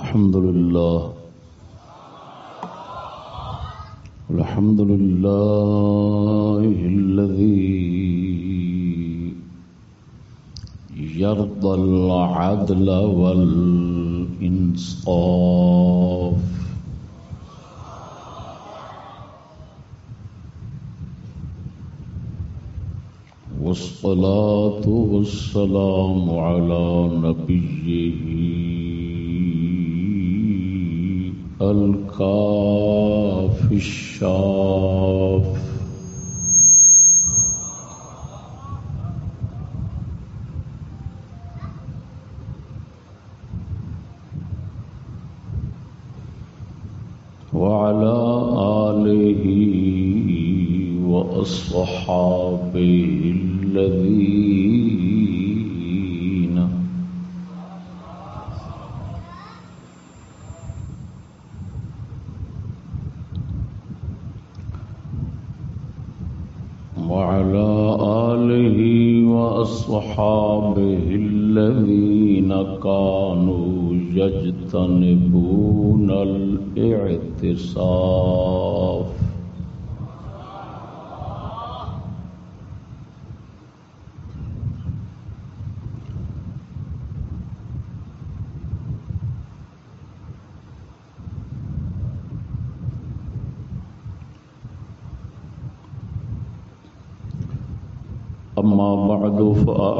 الحمد لله. الحمد لله الذي يرضى العدل والإنصاف. والصلاة والسلام على نبيه الكاف الشاف. وعلى آله وأصحابه الذين وأصحابه الذين كانوا يجتنبون الاعتصاف أما بعد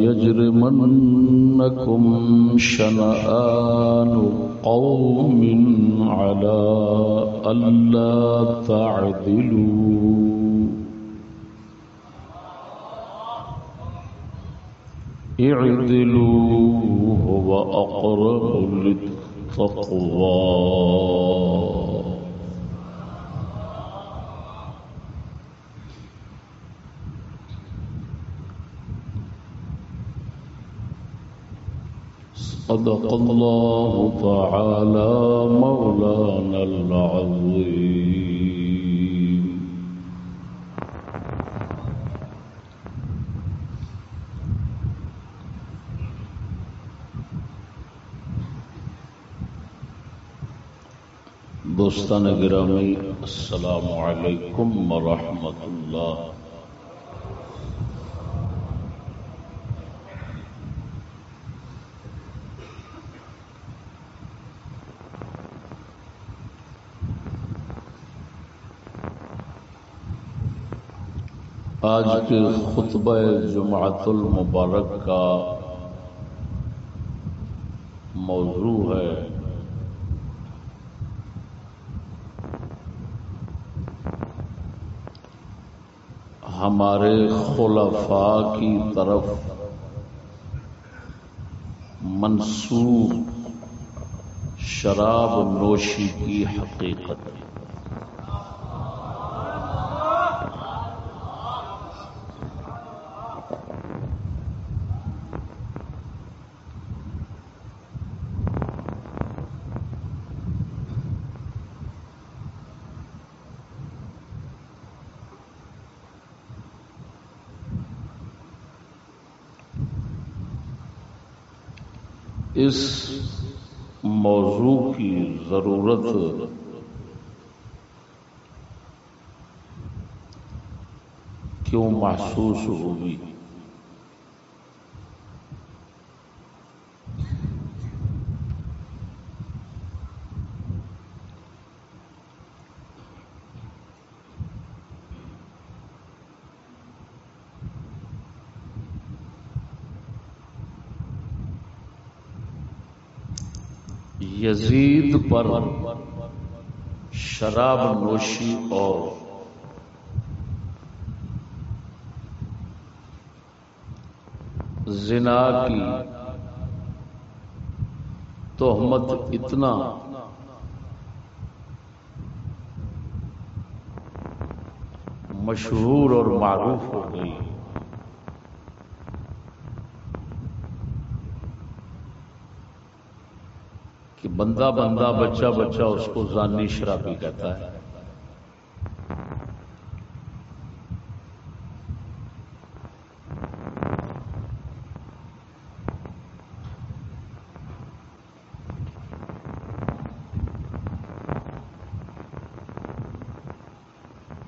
يجرمنكم شنآن قوم على ألا تعدلوا. اعدلوا هو أقرب للتقوى. صدق الله تعالى مولانا العظيم. دوستان گرامی السلام علیکم ورحمۃ اللہ آج کے خطبہ جمعت المبارک کا موضوع ہے۔ ہمارے خلفاء کی طرف منسوخ شراب نوشی کی حقیقت۔ اس موضوع کی ضرورت کیوں محسوس ہوگی یزید پر شراب نوشی اور زنا کی تہمت اتنا مشہور اور معروف ہو گئی۔ کہ بندہ بندہ بچہ بچہ اس کو زانی شرابی کہتا ہے۔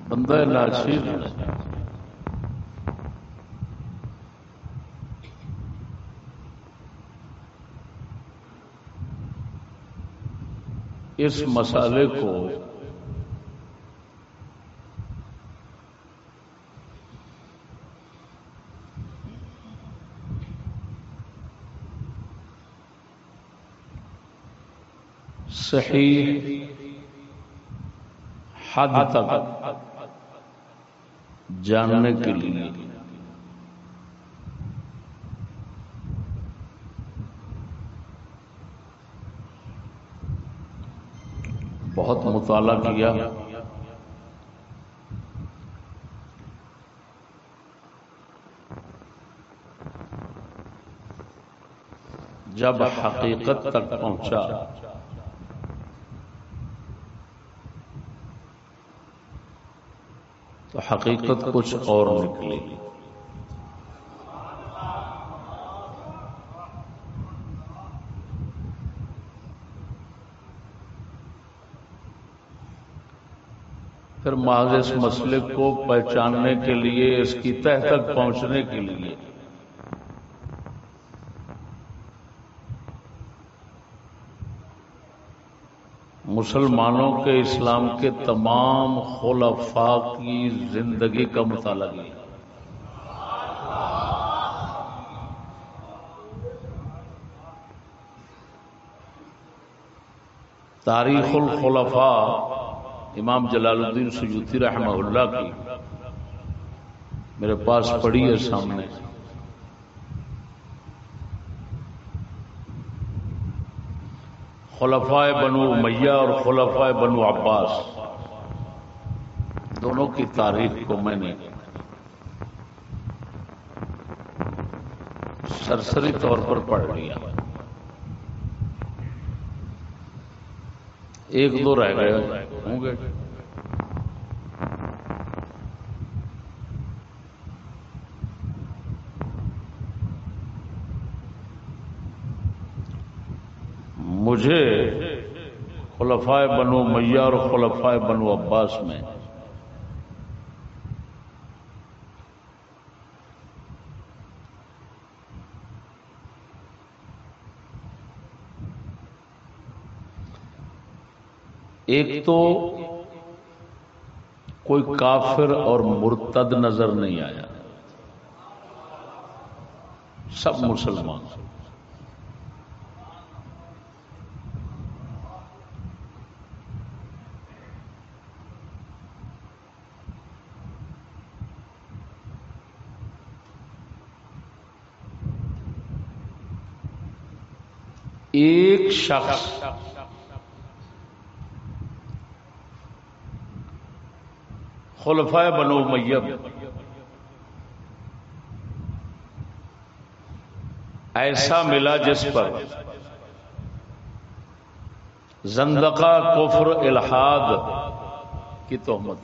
بندہ ناچیر اس مسالے کو صحیح حد تک جاننے کے لیے بہت مطالعہ کیا۔ جب حقیقت تک پہنچا۔ تو حقیقت کچھ اور نکلی۔ پھر محض اس مسئلے کو پہچاننے کے لیے، اس کی تہ تک پہنچنے کے لیے۔ مسلمانوں کے اسلام کے تمام خلفاء کی زندگی کا مطالعہ کیا۔ تاریخ الخلفاء امام جلال الدین سجوتی رحمہ اللہ کی میرے پاس پڑی ہے سامنے۔ خلفائے بنو میاں اور خلفائے بنو عباس۔ دونوں کی تاریخ کو میں نے سرسری طور پر پڑھ لیا۔ ایک دو رہ گئے۔ ہوں گے۔ مجھے خلفائے بنو میاں اور خلفائے بنو عباس میں ایک تو کوئی کافر اور مرتد نظر نہیں آیا۔ سب مسلمان۔ ایک شخص خلفائے بنو میب ایسا ملا جس پر زندقہ، کفر، الحاد کی تہمت۔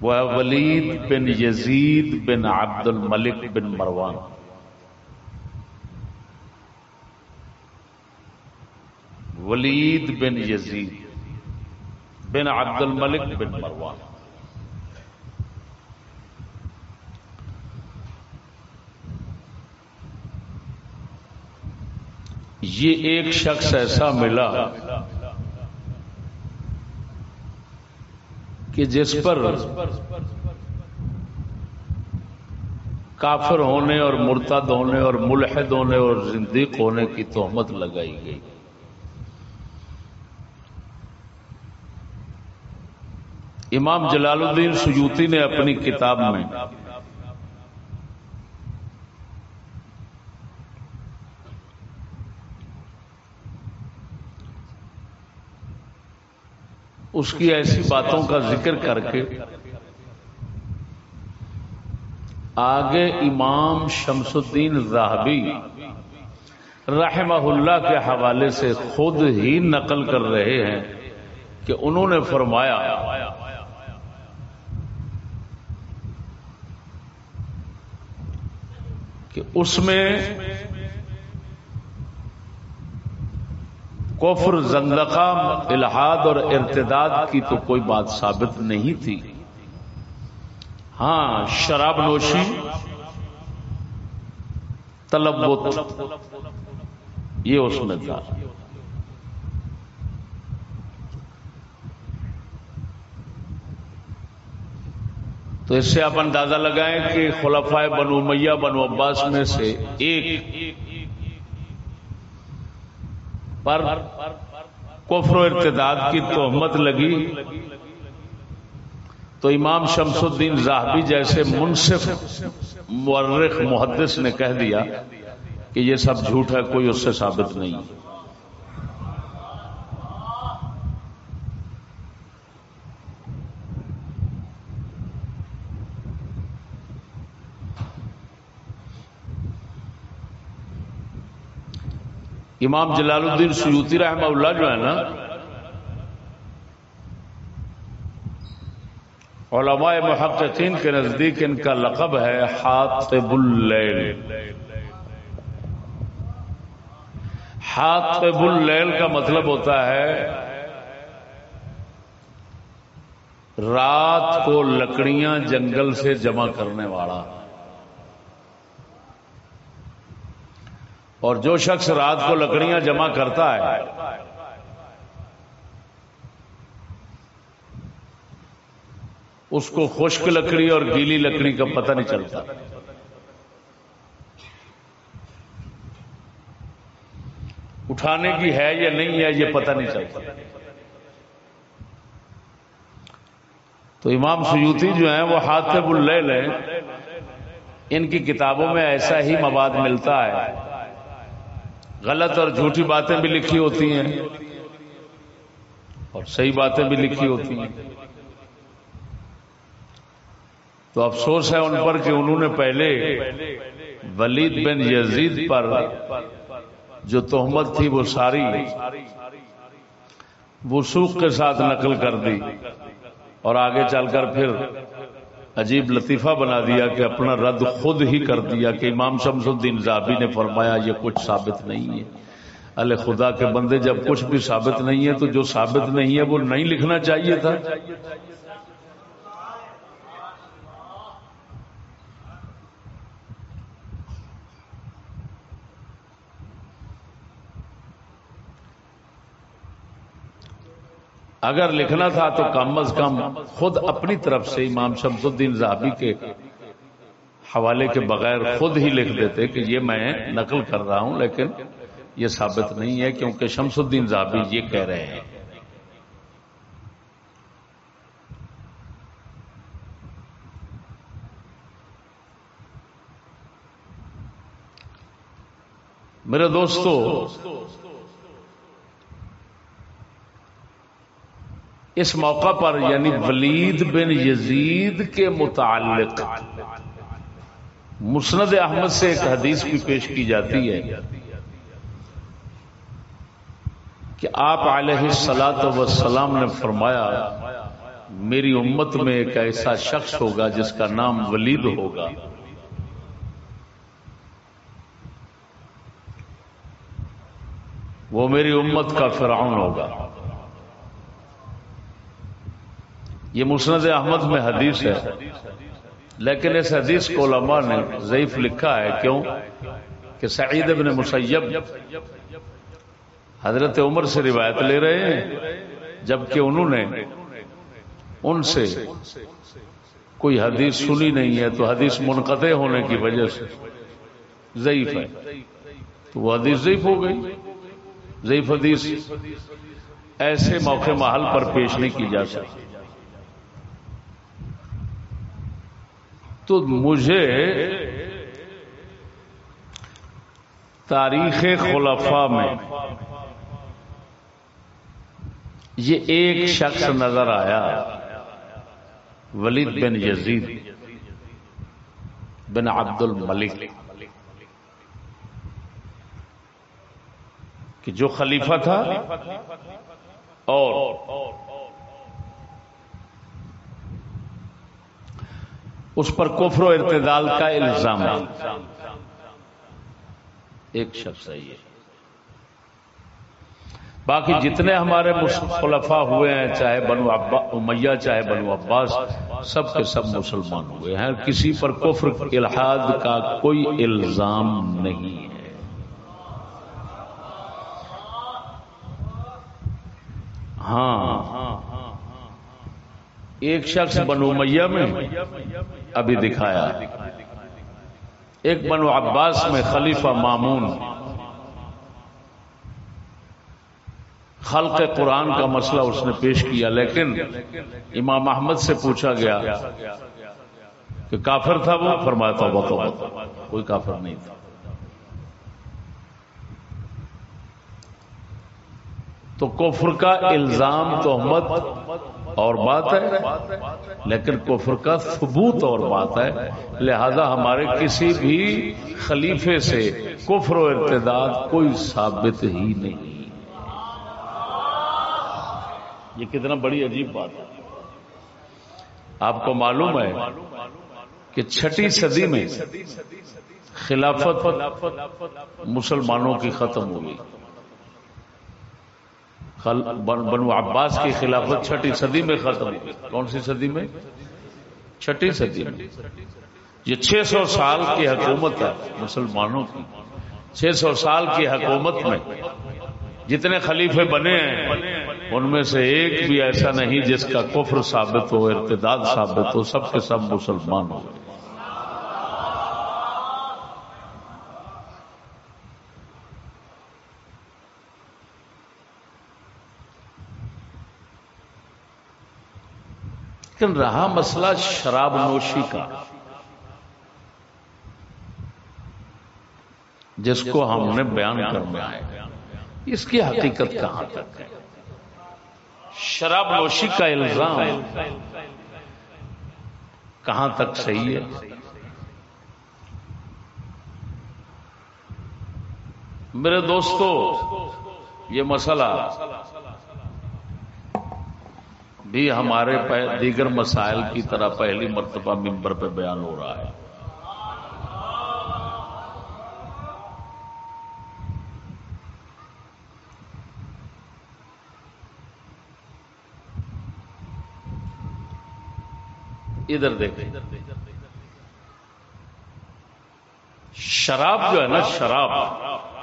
وہ ولید بن یزید بن عبد الملک بن مروان۔ ولید بن یزید بن عبد الملک بن مروان یہ ایک شخص ایسا ملا کہ جس پر کافر ہونے اور مرتد ہونے اور ملحد ہونے اور زندیق ہونے کی تہمت لگائی گئی۔ امام جلال الدین سجوتی نے اپنی کتاب میں اس کی ایسی باتوں کا ذکر کر کے آگے امام شمس الدین راہبی رحمہ اللہ کے حوالے سے خود ہی نقل کر رہے ہیں کہ انہوں نے فرمایا کہ اس میں کفر زندقہ الحاد اور ارتداد کی تو کوئی بات ثابت نہیں تھی۔ ہاں شراب نوشی تلبت یہ اس میں تھا۔ تو اس سے آپ اندازہ لگائیں کہ خلفائے بنو میاں بنو عباس میں سے ایک پر کفر و ارتداد کی تہمت لگی۔ تو امام شمس الدین زاہبی جیسے منصف مورخ، محدث نے کہہ دیا کہ یہ سب جھوٹ ہے، کوئی اس سے ثابت نہیں۔ امام جلال الدین سیوتی رحمہ اللہ جو ہے نا، علماء محققین کے نزدیک ان کا لقب ہے حاطب اللیل۔ حاطب اللیل کا مطلب ہوتا ہے رات کو لکڑیاں جنگل سے جمع کرنے والا۔ اور جو شخص رات کو لکڑیاں جمع کرتا ہے، اس کو خشک لکڑی اور گیلی لکڑی کا پتہ نہیں چلتا۔ اٹھانے کی ہے یا نہیں ہے، یہ پتہ نہیں چلتا۔ تو امام سیوتی جو ہیں، وہ ہاتھ اللیل ہیں۔ ان کی کتابوں میں ایسا ہی مواد ملتا ہے۔ غلط اور جھوٹی باتیں بھی لکھی ہوتی ہیں اور صحیح باتیں بھی لکھی ہوتی ہیں۔ تو افسوس ہے ان پر کہ انہوں نے پہلے ولید بن یزید پر جو تہمت تھی وہ ساری وسوخ کے ساتھ نقل کر دی اور آگے چل کر پھر عجیب لطیفہ بنا دیا کہ اپنا رد خود ہی کر دیا کہ امام شمس الدین زابی نے فرمایا یہ کچھ ثابت نہیں ہے۔ اللہ خدا کے بندے جب کچھ بھی ثابت نہیں ہے تو جو ثابت نہیں ہے وہ نہیں لکھنا چاہیے تھا۔ اگر لکھنا تھا تو کم از کم خود اپنی طرف سے امام شمس الدین زہابی کے حوالے کے بغیر خود ہی لکھ دیتے کہ یہ میں نقل کر رہا ہوں، لیکن یہ ثابت نہیں ہے کیونکہ شمس الدین زہابی یہ کہہ رہے ہیں۔ میرے دوستو اس موقع پر یعنی ولید بن یزید کے متعلق۔ مسند احمد سے ایک حدیث بھی پیش کی جاتی ہے کہ آپ علیہ سلاد وسلام نے فرمایا، میری امت میں ایک ایسا شخص ہوگا جس کا نام ولید ہوگا۔ وہ میری امت کا فرعون ہوگا۔ یہ مسند احمد میں حدیث ہے۔ لیکن اس حدیث کو علماء نے ضعیف لکھا ہے۔ کیوں؟ کہ سعید ابن مسیب حضرت عمر سے روایت لے رہے ہیں، جبکہ انہوں نے ان سے کوئی حدیث سنی نہیں ہے، تو حدیث منقطع ہونے کی وجہ سے ضعیف ہے۔ تو وہ حدیث ضعیف ہو گئی۔ ضعیف حدیث ایسے موقع محل پر پیش نہیں کی جا سکتی۔ تو مجھے تاریخ خلفاء میں یہ ایک شخص نظر آیا، ولید بن یزید بن عبد الملک کہ جو خلیفہ تھا اور اس پر کفر و ارتدال کا الزام ایک شخص ہے یہ۔ باقی جتنے ہمارے خلفا ہوئے ہیں، چاہے بنو امیہ، چاہے بنو عباس، سب کے سب مسلمان ہوئے ہیں۔ کسی پر کفر الحاد کا کوئی الزام نہیں ہے۔ ہاں۔ ایک شخص بنو میہ میں ابھی دکھایا۔ ایک بنو عباس میں خلیفہ مامون۔ خلق قرآن کا مسئلہ اس نے پیش کیا، لیکن امام احمد سے پوچھا گیا کہ کافر تھا وہ؟ فرمایا تھا کوئی کافر نہیں تھا۔ تو کفر کا الزام تہمت اور بات ہے۔ لیکن کفر کا ثبوت اور بات ہے۔ لہذا ہمارے کسی بھی خلیفے سے کفر و ارتداد کوئی ثابت ہی نہیں۔ یہ کتنا بڑی عجیب بات ہے۔ آپ کو معلوم ہے کہ چھٹی صدی میں خلافت مسلمانوں کی ختم ہو گئی بنو عباس کی خلافت چھٹی صدی میں ختم کون سی صدی میں؟ چھٹی صدی میں۔ یہ چھ سو سال کی حکومت ہے مسلمانوں کی۔ چھ سو سال کی حکومت میں جتنے خلیفے بنے ہیں، ان میں سے ایک بھی ایسا نہیں جس کا کفر ثابت ہو، ارتداد ثابت ہو، سب کے سب مسلمان ہو۔ لیکن رہا مسئلہ شراب نوشی کا۔ جس کو ہم نے بیان کرنا ہے۔ اس کی حقیقت کہاں تک ہے؟ شراب نوشی کا الزام کہاں تک صحیح ہے؟ میرے دوستو، یہ مسئلہ بھی ہمارے دیگر مسائل کی طرح پہلی مرتبہ ممبر پہ بیان ہو رہا ہے۔ ادھر دیکھیں۔ شراب جو ہے نا، شراب۔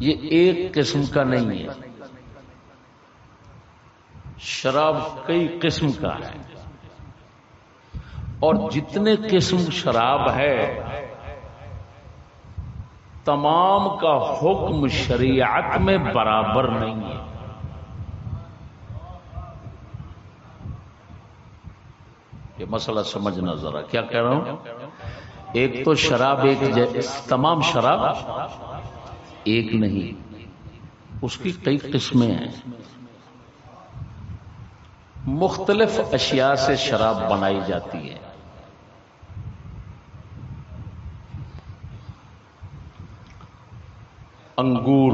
یہ ایک قسم کا نہیں ہے۔ شراب کئی قسم کا ہے۔ اور جتنے قسم شراب ہے، تمام کا حکم شریعت میں برابر نہیں ہے۔ یہ مسئلہ سمجھنا ذرا، کیا کہہ رہا ہوں؟ ایک تو شراب، ایک تمام شراب۔ ایک نہیں، اس کی کئی قسمیں ہیں۔ مختلف اشیاء سے شراب بنائی جاتی ہے۔ انگور،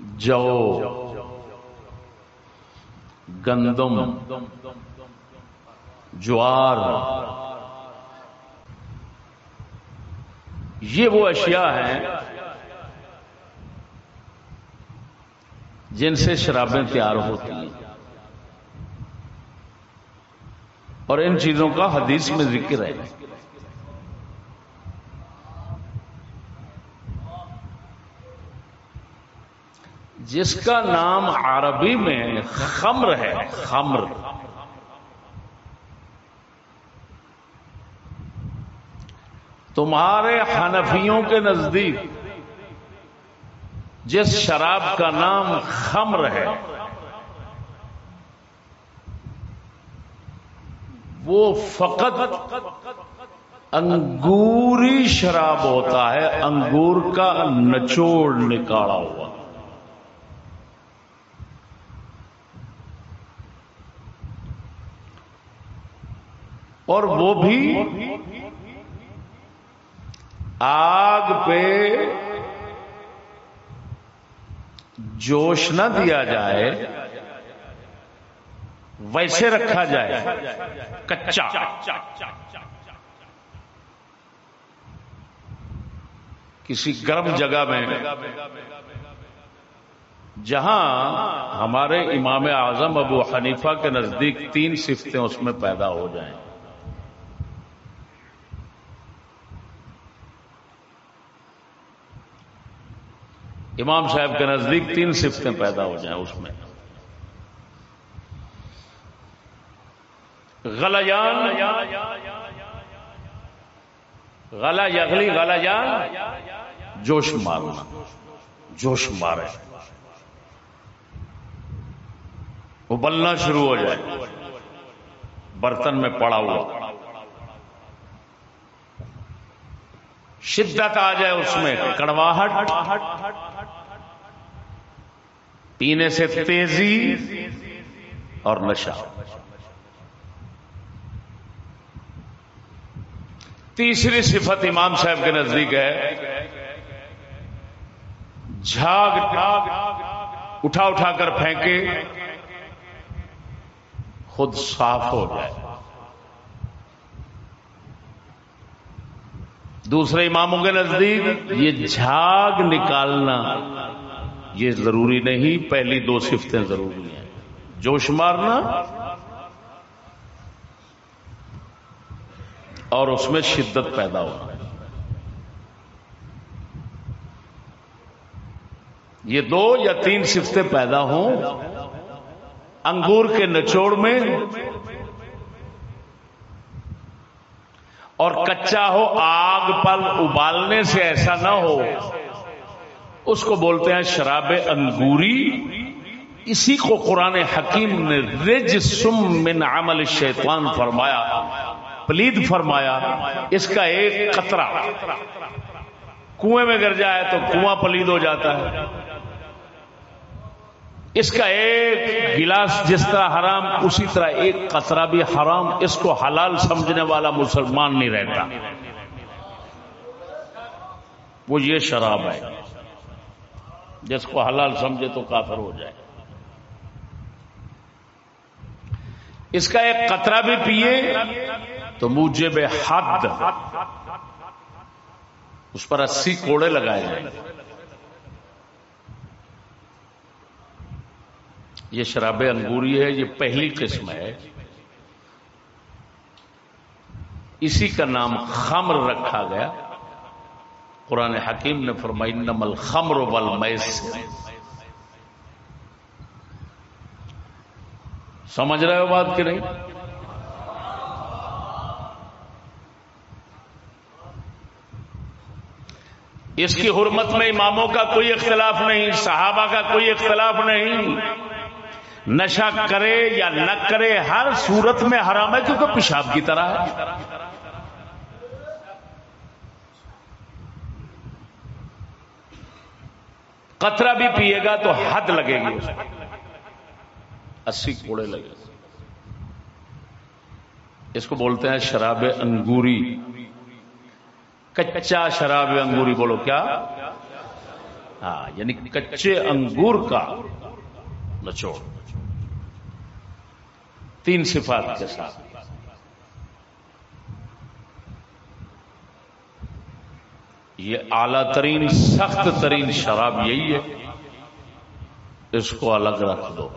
جو، گندم، جوار یہ وہ اشیاء ہیں جن سے شرابیں تیار ہوتی ہیں۔ اور ان چیزوں کا حدیث میں ذکر ہے۔ جس کا نام عربی میں خمر ہے، خمر۔ تمہارے حنفیوں کے نزدیک جس شراب کا نام خمر ہے، وہ فقط انگوری شراب ہوتا ہے، انگور کا نچوڑ نکالا ہوا۔ اور وہ بھی آگ پہ جوش نہ دیا جائے، ویسے رکھا جائے، کچا۔ کسی گرم جگہ میں، جہاں ہمارے امام اعظم ابو حنیفہ کے نزدیک تین صفتیں اس میں پیدا ہو جائیں۔ امام صاحب کے نزدیک تین صفتیں پیدا ہو جائیں اس میں۔ غلیان، غلا یغلی، غلا جان جوش مارنا جوش مارے۔ ابلنا شروع ہو جائے۔ برتن میں پڑا ہوا۔ شدت آ جائے اس میں۔ کڑواہٹ۔ پینے سے تیزی اور نشہ۔ تیسری صفت امام صاحب کے نزدیک ہے۔ جھاگ، اٹھا اٹھا کر پھینکے خود صاف ہو جائے۔ دوسرے اماموں کے نزدیک یہ جھاگ نکالنا۔ یہ ضروری نہیں، پہلی دو صفتیں ضروری ہیں۔ جوش مارنا اور اس میں شدت پیدا ہونا۔ یہ دو یا تین سفتے پیدا ہوں، انگور کے نچوڑ میں اور کچا ہو آگ پر ابالنے سے ایسا نہ ہو۔ اس کو بولتے ہیں شراب انگوری۔ اسی کو قرآن حکیم نے رج سم من عمل شیطان فرمایا، پلید فرمایا، اس کا ایک قطرہ۔ کنویں میں گر جائے تو کنواں پلید ہو جاتا ہے۔ اس کا ایک گلاس جس طرح حرام، اسی طرح ایک قطرہ بھی حرام، اس کو حلال سمجھنے والا مسلمان نہیں رہتا۔ وہ یہ شراب ہے۔ جس کو حلال سمجھے تو کافر ہو جائے۔ اس کا ایک قطرہ بھی پیے تو موجب حد۔ اس پر اسی کوڑے لگائے جائیں۔ یہ شراب انگوری ہے، یہ پہلی قسم ہے۔ اسی کا نام خمر رکھا گیا۔ قرآن حکیم نے فرمائی نمل خمر والمیس سمجھ رہے ہو بات کہ نہیں؟ اس کی حرمت میں اماموں کا کوئی اختلاف نہیں، صحابہ کا کوئی اختلاف نہیں۔ نشہ کرے یا نہ کرے، ہر صورت میں حرام ہے کیونکہ پیشاب کی طرح ہے۔ قطرہ بھی پیے گا تو حد لگے گی اسی کوڑے لگے۔ اس کو بولتے ہیں شراب انگوری۔ کچا شراب انگوری بولو کیا؟ ہاں یعنی کچے انگور کا۔ نچوڑ تین صفات کے ساتھ۔ یہ اعلی ترین، سخت ترین شراب یہی ہے۔ اس کو الگ رکھ دو۔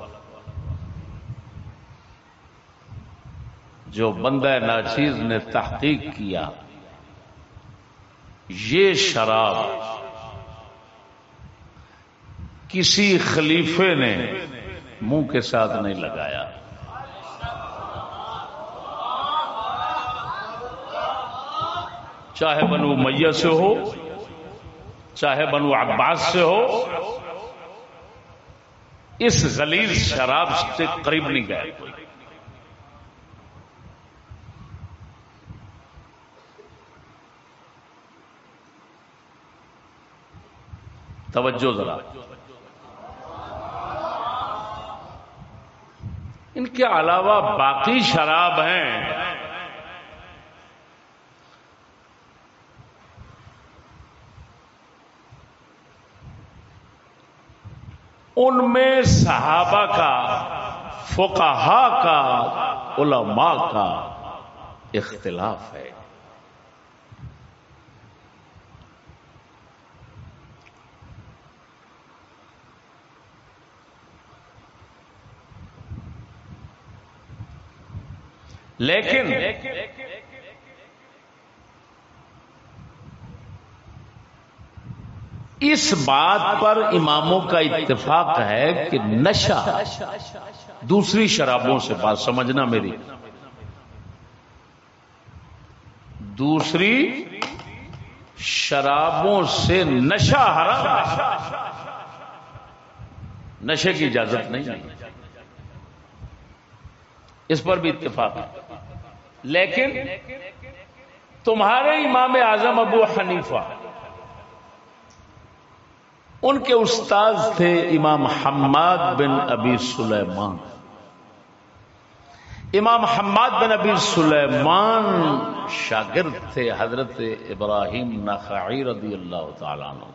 جو بندہ ناچیز نے تحقیق کیا، یہ شراب کسی خلیفے نے منہ کے ساتھ نہیں لگایا۔ چاہے بنو میت سے ہو، چاہے بنو عباس سے ہو، اس زلیل شراب سے قریب نہیں گئے۔ توجہ ذرا۔ ان کے علاوہ باقی شراب ہیں۔ ان میں صحابہ کا فقہا کا علماء کا اختلاف ہے۔ لیکن اس بات پر اماموں کا اتفاق ہے کہ نشہ دوسری شرابوں سے بات سمجھنا میری۔ دوسری شرابوں سے نشہ حرام نشے کی اجازت نہیں اس پر بھی اتفاق ہے۔ لیکن تمہارے امام اعظم ابو حنیفہ ان کے استاد تھے امام حماد بن ابی سلیمان۔ امام حماد بن ابی سلیمان شاگرد تھے حضرت ابراہیم نخعی رضی اللہ تعالیٰ عنہ۔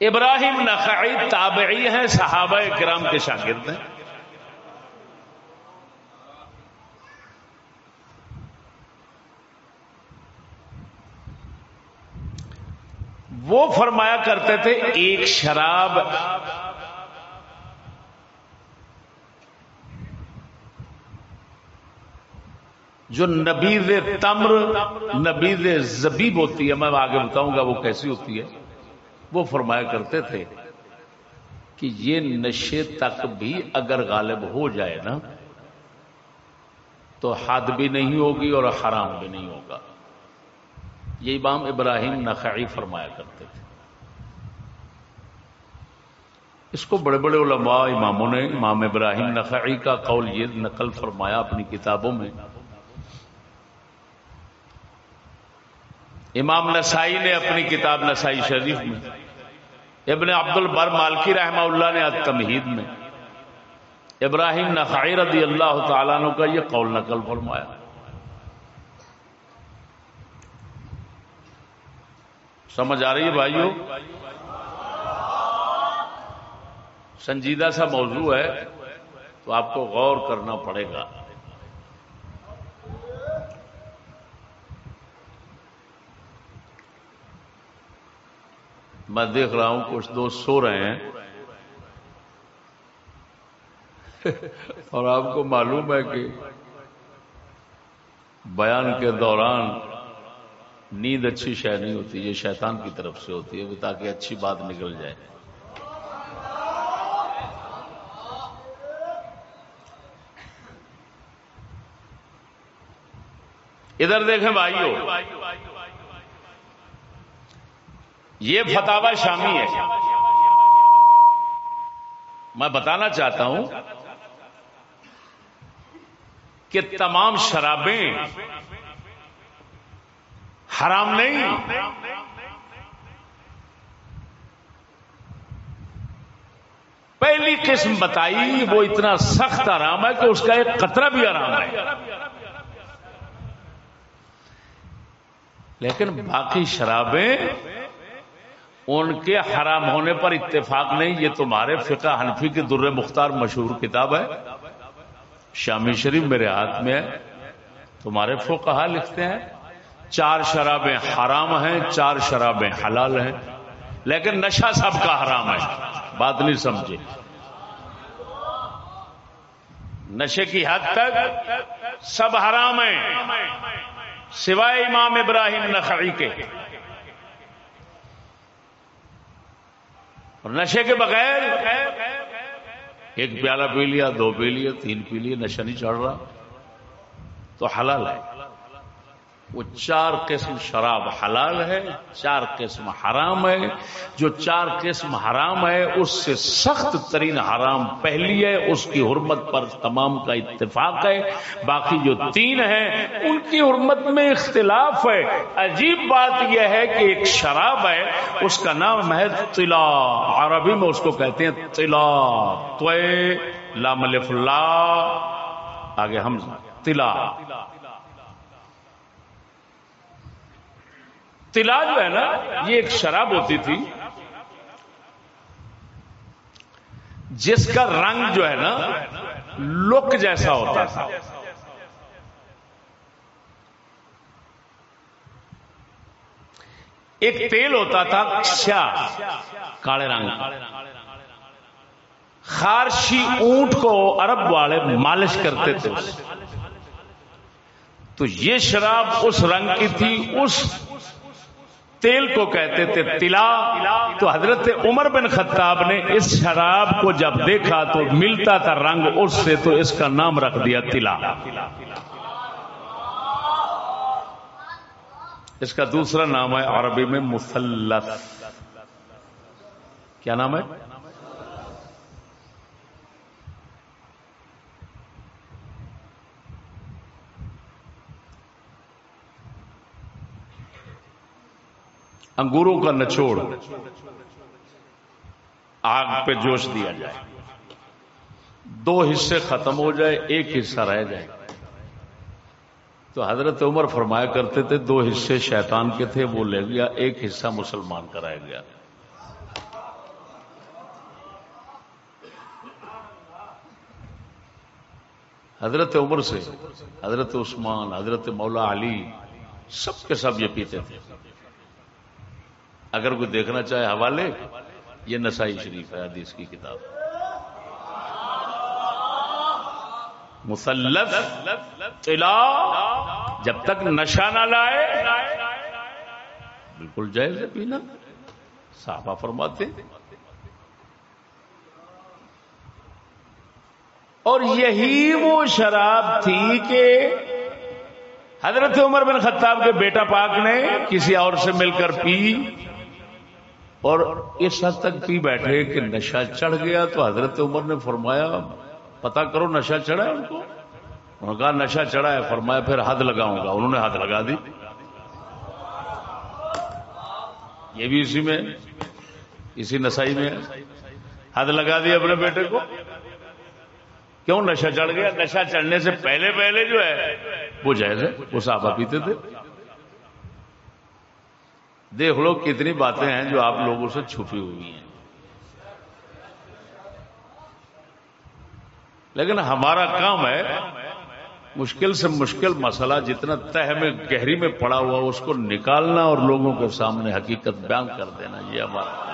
ابراہیم نخعی تابعی ہیں، صحابہ کرام کے شاگرد ہیں۔ وہ فرمایا کرتے تھے، ایک شراب۔ جو نبیز تمر نبیز زبیب ہوتی ہے، میں آگے بتاؤں گا وہ کیسی ہوتی ہے۔ وہ فرمایا کرتے تھے کہ یہ نشے تک بھی اگر غالب ہو جائے نا، تو حد بھی نہیں ہوگی اور حرام بھی نہیں ہوگا۔ یہ امام ابراہیم نخعی فرمایا کرتے تھے۔ اس کو بڑے بڑے علماء، اماموں نے، امام ابراہیم نخعی کا قول یہ نقل فرمایا اپنی کتابوں میں۔ امام نسائی نے اپنی کتاب نسائی شریف میں، ابن عبد البر مالکی رحمہ اللہ نے تمہید میں، ابراہیم نخعی رضی اللہ تعالیٰ کا یہ قول نقل فرمایا۔ سمجھ آ رہی ہے بھائیو؟ سنجیدہ سا موضوع ہے تو آپ کو غور کرنا پڑے گا۔ میں دیکھ رہا ہوں کچھ دوست سو رہے ہیں۔ اور آپ کو معلوم ہے کہ بیان کے دوران نیند اچھی شے نہیں ہوتی، یہ شیطان کی طرف سے ہوتی ہے تاکہ اچھی بات نکل جائے۔ ادھر دیکھیں بھائیو، یہ فتوا شامی ہے۔ میں بتانا چاہتا ہوں کہ تمام شرابیں حرام نہیں۔ پہلی قسم بتائی، وہ اتنا سخت آرام ہے کہ اس کا ایک قطرہ بھی آرام ہے۔ لیکن باقی شرابیں ان کے حرام ہونے پر اتفاق نہیں، یہ تمہارے فقہ حنفی کی در مختار مشہور کتاب ہے۔ شامی شریف میرے ہاتھ میں ہے۔ تمہارے فقہ لکھتے ہیں۔ چار شرابیں حرام ہیں، چار شرابیں حلال ہیں۔ لیکن نشہ سب کا حرام ہے۔ بات نہیں سمجھے۔ نشے کی حد تک سب حرام ہیں۔ سوائے امام ابراہیم نخعی کے۔ اور نشے کے بغیر ایک پیالہ پی لیا، دو پی لیا، تین پی لیا، نشہ نہیں چڑھ رہا۔ تو حلال ہے۔ وہ چار قسم شراب حلال ہے، چار قسم حرام ہے۔ جو چار قسم حرام ہے، اس سے سخت ترین حرام پہلی ہے، اس کی حرمت پر تمام کا اتفاق ہے۔ باقی جو تین ہیں، ان کی حرمت میں اختلاف ہے۔ عجیب بات یہ ہے کہ ایک شراب ہے، اس کا نام ہے تلا عربی میں اس کو کہتے ہیں تلا تو لام اللہ آگے ہم تلا تلا جو ہے نا، یہ ایک شراب ہوتی تھی۔ جس کا رنگ جو ہے نا، لک جیسا ہوتا تھا۔ ایک تیل ہوتا تھا سیاہ کالے رنگ۔ خارشی اونٹ کو عرب والے مالش کرتے تھے۔ تو یہ شراب اس رنگ کی تھی، اس تیل کو کہتے تھے تلا، تو حضرت عمر بن خطاب نے اس شراب کو جب دیکھا تو ملتا تھا رنگ، اس سے تو اس کا نام رکھ دیا تلا۔ اس کا دوسرا نام ہے عربی میں مسلس۔ کیا نام ہے؟ انگوروں کا نچوڑ۔ آگ پہ جوش دیا جائے۔ دو حصے ختم ہو جائے، ایک حصہ رہ جائے۔ تو حضرت عمر فرمایا کرتے تھے، دو حصے شیطان کے تھے، وہ لے گیا ایک حصہ مسلمان کرایا گیا۔ حضرت عمر سے، حضرت عثمان، حضرت مولا علی، سب کے سب یہ پیتے تھے۔ اگر کوئی دیکھنا چاہے حوالے، یہ نسائی شریف ہے، حدیث کی کتاب۔ مسلط جب تک نشہ نہ لائے، بالکل جائز ہے پینا۔ صحابہ فرماتے اور یہی وہ شراب تھی کہ حضرت عمر بن خطاب کے بیٹا پاک نے کسی اور سے مل کر پی۔ اور اس حد تک پی بیٹھے کہ نشہ چڑھ گیا تو حضرت عمر نے فرمایا پتا کرو نشہ چڑھا ہے ان کو؟ انہوں نے کہا، نشہ چڑھا ہے، فرمایا، پھر حد لگاؤں گا۔ انہوں نے حد لگا دی۔ یہ بھی اسی میں، اسی نسائی میں حد لگا دی اپنے بیٹے کو۔ کیوں نشہ چڑھ گیا؟ نشہ چڑھنے سے پہلے پہلے جو ہے، وہ جائز ہے، وہ صحابہ پیتے تھے۔ دیکھ لو کتنی باتیں ہیں جو آپ لوگوں سے چھپی ہوئی ہیں۔ لیکن ہمارا کام ہے مشکل سے مشکل مسئلہ جتنا تہ میں گہری میں پڑا ہوا اس کو نکالنا اور لوگوں کے سامنے حقیقت بیان کر دینا، یہ ہمارا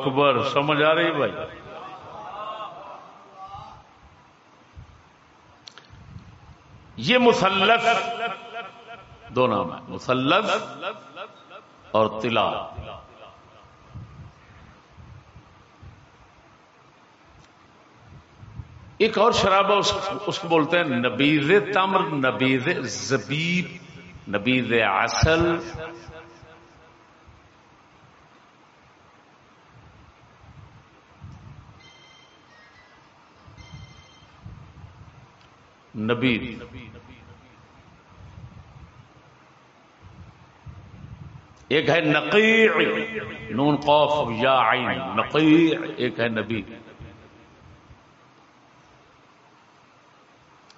اکبر، سمجھ آ رہی بھائی؟ یہ مسلط دو نام ہے مسلط اور تلا ایک اور شراب ہے، اس کو بولتے ہیں نبیز تمر نبیز زبیب نبیز اصل نبی ایک ہے نقیع، نون قوف، یا عین۔ نقیع، ایک ہے نبی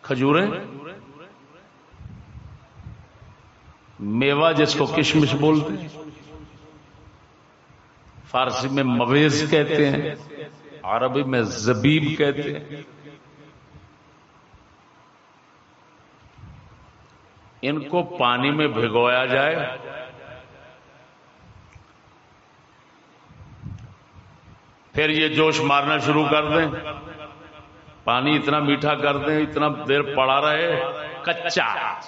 کھجوریں؟ میوہ جس کو کشمش بولتے ہیں۔ فارسی میں مویز کہتے ہیں، عربی میں زبیب کہتے ہیں۔ ان کو پانی میں بھگویا جائے۔ پھر یہ جوش مارنا شروع کر دیں۔ پانی اتنا میٹھا کر دیں، اتنا دیر پڑا رہے۔ کچا۔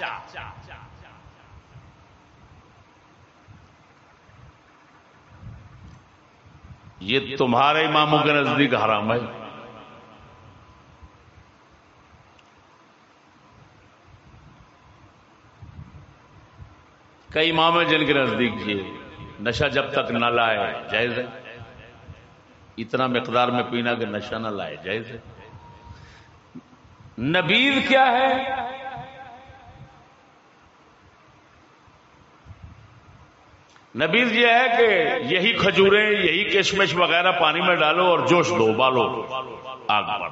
یہ تمہارے اماموں کے نزدیک حرام ہے۔ کئی امام ہیں جن کے نزدیک یہ نشہ جب تک نہ لائے، جائز ہے؟ اتنا مقدار میں پینا کہ نشہ نہ لائے، جائز ہے؟ نبیز کیا ہے؟ نبیز یہ ہے کہ یہی کھجوریں، یہی کشمش وغیرہ پانی میں ڈالو اور جوش دو بالو آگ پر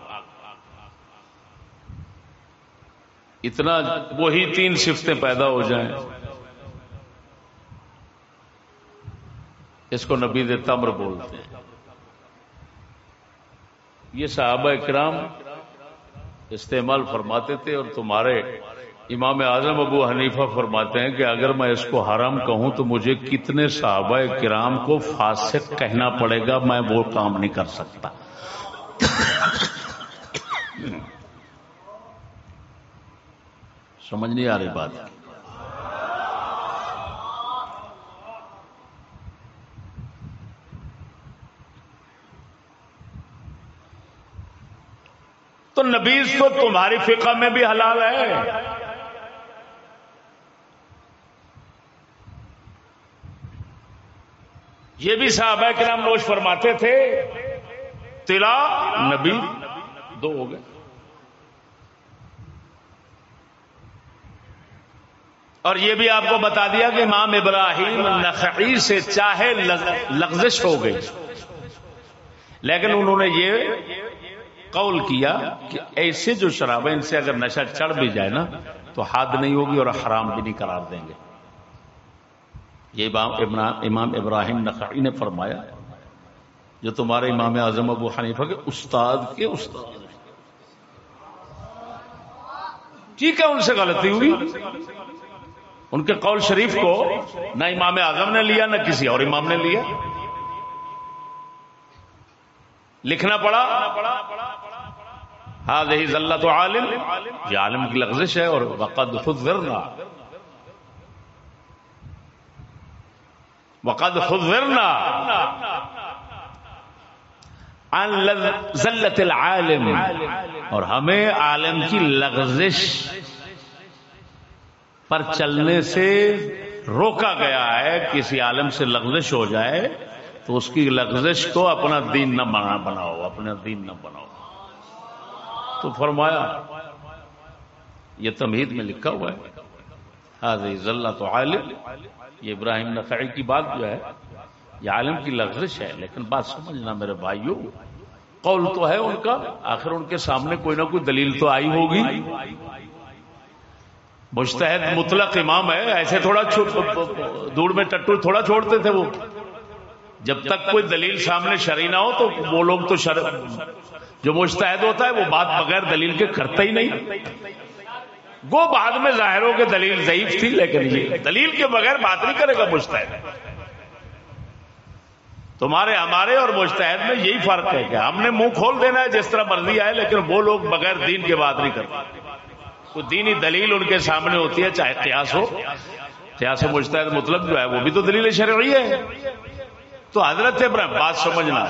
اتنا وہی تین صفتیں پیدا ہو جائیں۔ اس کو نبی تمر بولتے ہیں۔ یہ صحابہ کرام استعمال فرماتے تھے اور تمہارے امام اعظم ابو حنیفہ فرماتے ہیں کہ اگر میں اس کو حرام کہوں تو مجھے کتنے صحابہ کرام کو فاسق کہنا پڑے گا، میں وہ کام نہیں کر سکتا۔ سمجھ نہیں آ رہی بات۔ تو نبیز تو تمہاری فقہ میں بھی حلال ہے۔ یہ بھی صحابہ کے نام نوش فرماتے تھے تلا نبی دو ہو گئے۔ اور یہ بھی آپ کو بتا دیا کہ امام ابراہیم نخعی سے چاہے لغزش ہو گئی۔ لیکن انہوں نے یہ قول کیا کہ ایسے جو شراب ہے ان سے اگر نشہ چڑھ بھی جائے نا، تو حد نہیں ہوگی اور حرام بھی نہیں قرار دیں گے۔ یہ امام ابراہیم نقعی نے فرمایا، جو تمہارے امام اعظم ابو حنیفہ کے استاد کے استاد ٹھیک ہے، ان سے غلطی ہوئی۔ ان کے قول شریف کو نہ امام اعظم نے لیا، نہ کسی اور امام نے لیا۔ لکھنا پڑا؟ ہاں دہی ذلہ تو عالم، یہ عالم کی لغزش ہے اور وقد خود ورنا وقد خود ورنا ذلت العالم۔ اور ہمیں عالم کی لغزش پر چلنے سے روکا گیا ہے، کسی عالم سے لغزش ہو جائے۔ تو اس کی لغزش کو اپنا دین نہ بناؤ، اپنا دین نہ بناؤ۔ تو فرمایا، یہ تمہید میں لکھا ہوا ہے۔ حاضر اللہ تو عالم۔ یہ ابراہیم نقعی کی بات جو ہے، یہ عالم کی لغزش ہے، لیکن بات سمجھنا میرے بھائیوں، قول تو ہے ان کا، آخر ان کے سامنے کوئی نہ کوئی دلیل تو آئی ہوگی۔ مشتحد مطلق امام ہے، ایسے تھوڑا دور میں ٹٹو تھوڑا چھوڑتے تھے وہ۔ جب تک کوئی دلیل سامنے شری نہ ہو تو وہ لوگ تو شر جو مشتحد ہوتا ہے وہ بات بغیر دلیل کے کرتا ہی نہیں۔ وہ بعد میں ظاہر ہو کہ دلیل ضعیف تھی، لیکن یہ دلیل کے بغیر بات نہیں کرے گا مشتحد تمہارے، ہمارے اور مشتحد میں یہی فرق ہے کہ ہم نے منہ کھول دینا ہے جس طرح مرضی آئے، لیکن وہ لوگ بغیر دین کے بات نہیں کرتے۔ تو دینی دلیل ان کے سامنے ہوتی ہے، چاہے قیاس ہو۔ قیاس مشتحد مطلب جو ہے، وہ بھی تو دلیل شرعی ہے۔ تو حضرت ابراہیم، بات سمجھنا۔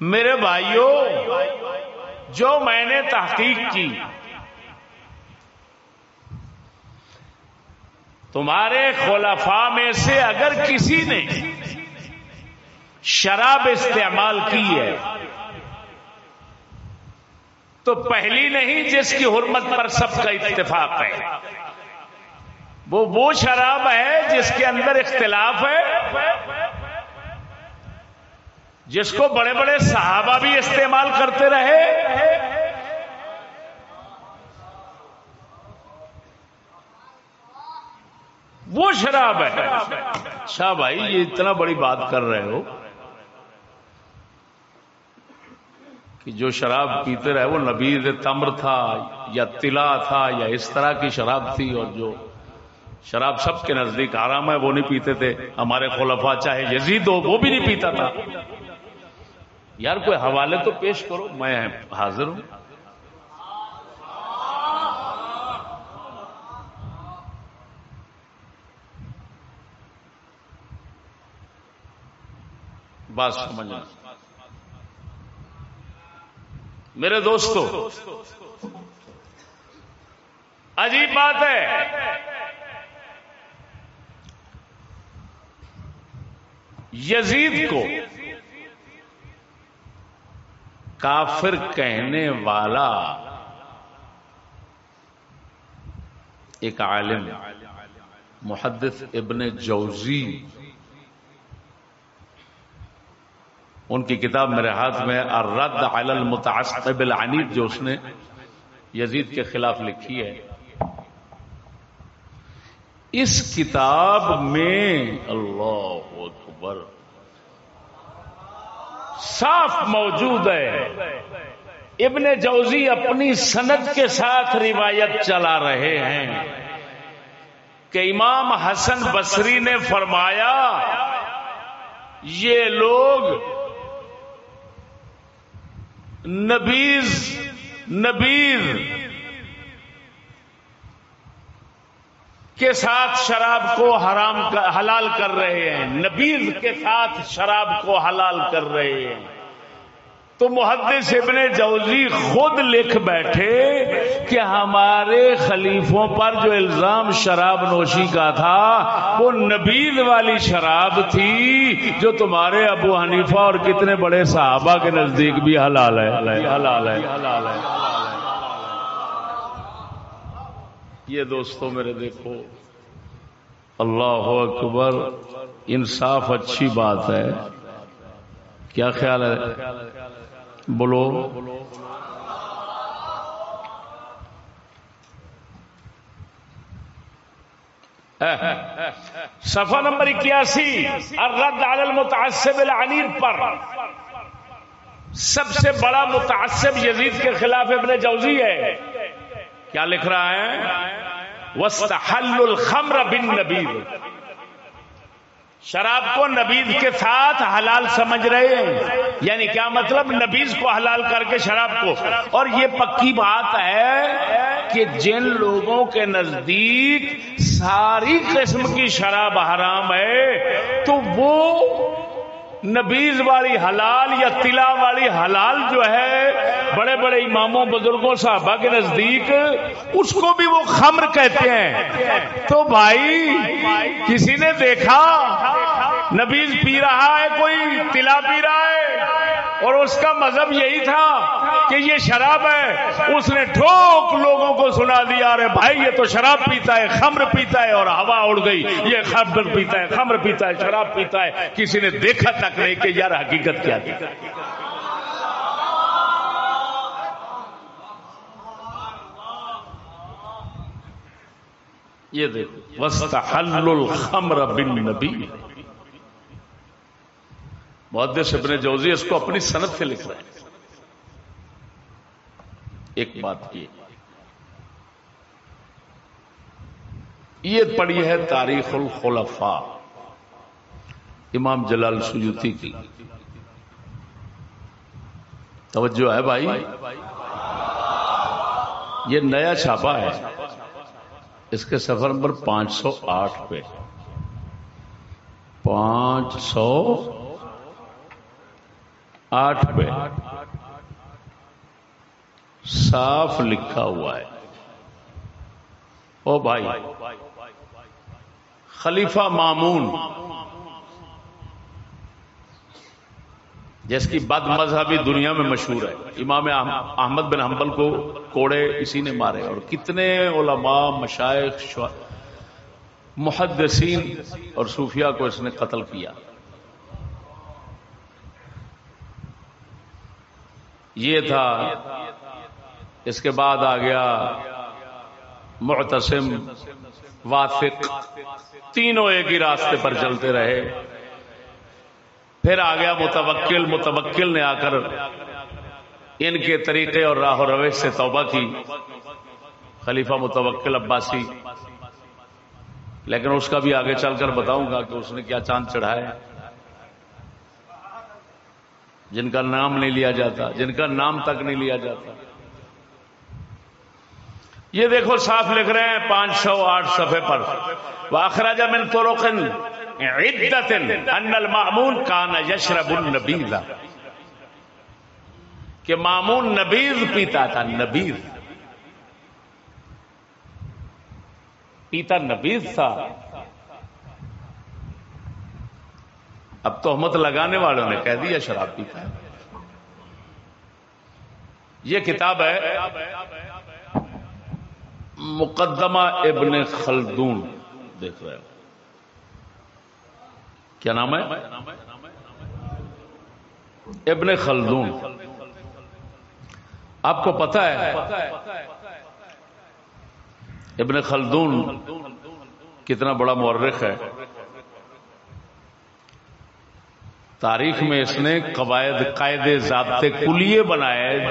میرے بھائیوں، جو میں نے تحقیق کی، تمہارے خلفاء میں سے اگر کسی نے شراب استعمال کی ہے، تو پہلی نہیں جس کی حرمت پر سب کا اتفاق ہے۔ وہ وہ شراب ہے جس کے اندر اختلاف ہے، جس کو بڑے بڑے صحابہ بھی استعمال کرتے رہے۔ وہ شراب ہے۔ اچھا بھائی، یہ اتنا بڑی بات کر رہے ہو کہ جو شراب پیتے رہے، وہ نبید تمر تھا یا تلا تھا یا اس طرح کی شراب تھی اور جو شراب سب کے نزدیک آرام ہے، وہ نہیں پیتے تھے۔ ہمارے خلفا چاہے یزید ہو، وہ بھی نہیں پیتا تھا۔ یار، کوئی حوالے تو پیش کرو۔ میں حاضر ہوں۔ بات سمجھنا میرے دوستو، عجیب بات ہے۔ یزید کو کافر کہنے والا ایک عالم، محدث ابن جوزی، ان کی کتاب میرے ہاتھ میں الرد علی المتعصب العنید جو اس نے یزید کے خلاف لکھی ہے۔ اس کتاب میں اللہ اکبر صاف موجود ہے۔ ابن جوزی اپنی سند کے ساتھ روایت چلا رہے ہیں کہ امام حسن بصری نے فرمایا، یہ لوگ نبیز نبیز کے ساتھ شراب کو حرام حلال کر رہے ہیں۔ نبیز کے ساتھ شراب کو حلال کر رہے ہیں۔ تو محدث ابن جوزی خود لکھ بیٹھے کہ ہمارے خلیفوں پر جو الزام شراب نوشی کا تھا، وہ نبیز والی شراب تھی جو تمہارے ابو حنیفہ اور کتنے بڑے صحابہ کے نزدیک بھی حلال ہے۔ حلال ہے۔ یہ دوستوں میرے دیکھو، اللہ اکبر، انصاف اچھی بات ہے۔ کیا خیال ہے؟ بولو۔ صفحہ نمبر اکیاسی، الرد علی المتعصب العنیر پر۔ سب سے بڑا متعصب یزید کے خلاف ابن جوزی ہے۔ کیا لکھ رہا ہے؟ وستحل الخمر بن نبید شراب کو نبیز کے ساتھ حلال سمجھ رہے ہیں. یعنی کیا مطلب؟ نبیز کو حلال کر کے شراب کو. اور یہ پکی بات ہے کہ جن لوگوں کے نزدیک ساری قسم کی شراب حرام ہے، تو وہ نبیز والی حلال یا تلا والی حلال جو ہے، بڑے بڑے اماموں، بزرگوں، صحابہ کے نزدیک، اس کو بھی وہ خمر کہتے ہیں۔ تو بھائی، کسی نے دیکھا؟ نبیز پی رہا ہے، کوئی تلا پی رہا ہے؟ اور اس کا مذہب یہی تھا کہ یہ شراب ہے، اس نے ٹھوک لوگوں کو سنا دیا، ارے بھائی، یہ تو شراب پیتا ہے، خمر پیتا ہے اور ہوا اڑ گئی۔ یہ خمر پیتا ہے، خمر پیتا ہے، شراب پیتا ہے۔ کسی نے دیکھا تک نہیں کہ یار حقیقت کیا تھی۔ یہ دیکھو وسطل الخمر بن نبی محدث ابن جوزی اس کو اپنی صنعت سے لکھ رہے ہیں۔ ایک بات کی۔ یہ پڑی ہے تاریخ الخلفاء، امام جلال سجوتی کی۔ توجہ ہے بھائی؟ یہ نیا چھاپا ہے۔ اس کے سفر نمبر پانچ سو آٹھ پہ۔ پانچ سو آٹھ پہ۔ صاف لکھا ہوا ہے۔ او بھائی، خلیفہ مامون۔ جس کی بد مذہبی دنیا میں مشہور ہے۔ امام احمد بن حنبل کو کوڑے اسی نے مارے۔ اور کتنے علماء مشائق محدثین اور صوفیہ کو اس نے قتل کیا۔ یہ تھا، اس کے بعد آ گیا معتصم، واثق، تینوں ایک ہی راستے پر چلتے رہے۔ پھر آ گیا متوکل متوکل نے آ کر ان کے طریقے اور راہ و روش سے توبہ کی۔ خلیفہ متوکل عباسی۔ لیکن اس کا بھی آگے چل کر بتاؤں گا کہ اس نے کیا چاند چڑھایا جن کا نام نہیں لیا جاتا، جن کا نام تک نہیں لیا جاتا۔ یہ دیکھو، صاف لکھ رہے ہیں پانچ سو آٹھ صفحے پر۔ واخراج من طرق عدت ان المامون کان یشرب النبیذ کہ مامون نبیذ پیتا تھا، نبیذ۔ پیتا نبیذ تھا۔ اب تہمت لگانے والوں نے کہہ دیا شراب پیتا ہے یہ کتاب ہے مقدمہ ابن خلدون۔ دیکھ رہے ہو۔ کیا نام ہے؟ ابن خلدون۔ آپ کو پتا ہے؟ ابن خلدون کتنا بڑا مورخ ہے۔ تاریخ میں اس نے قواعد، قاعدے، ضابطے کلیے بنائے،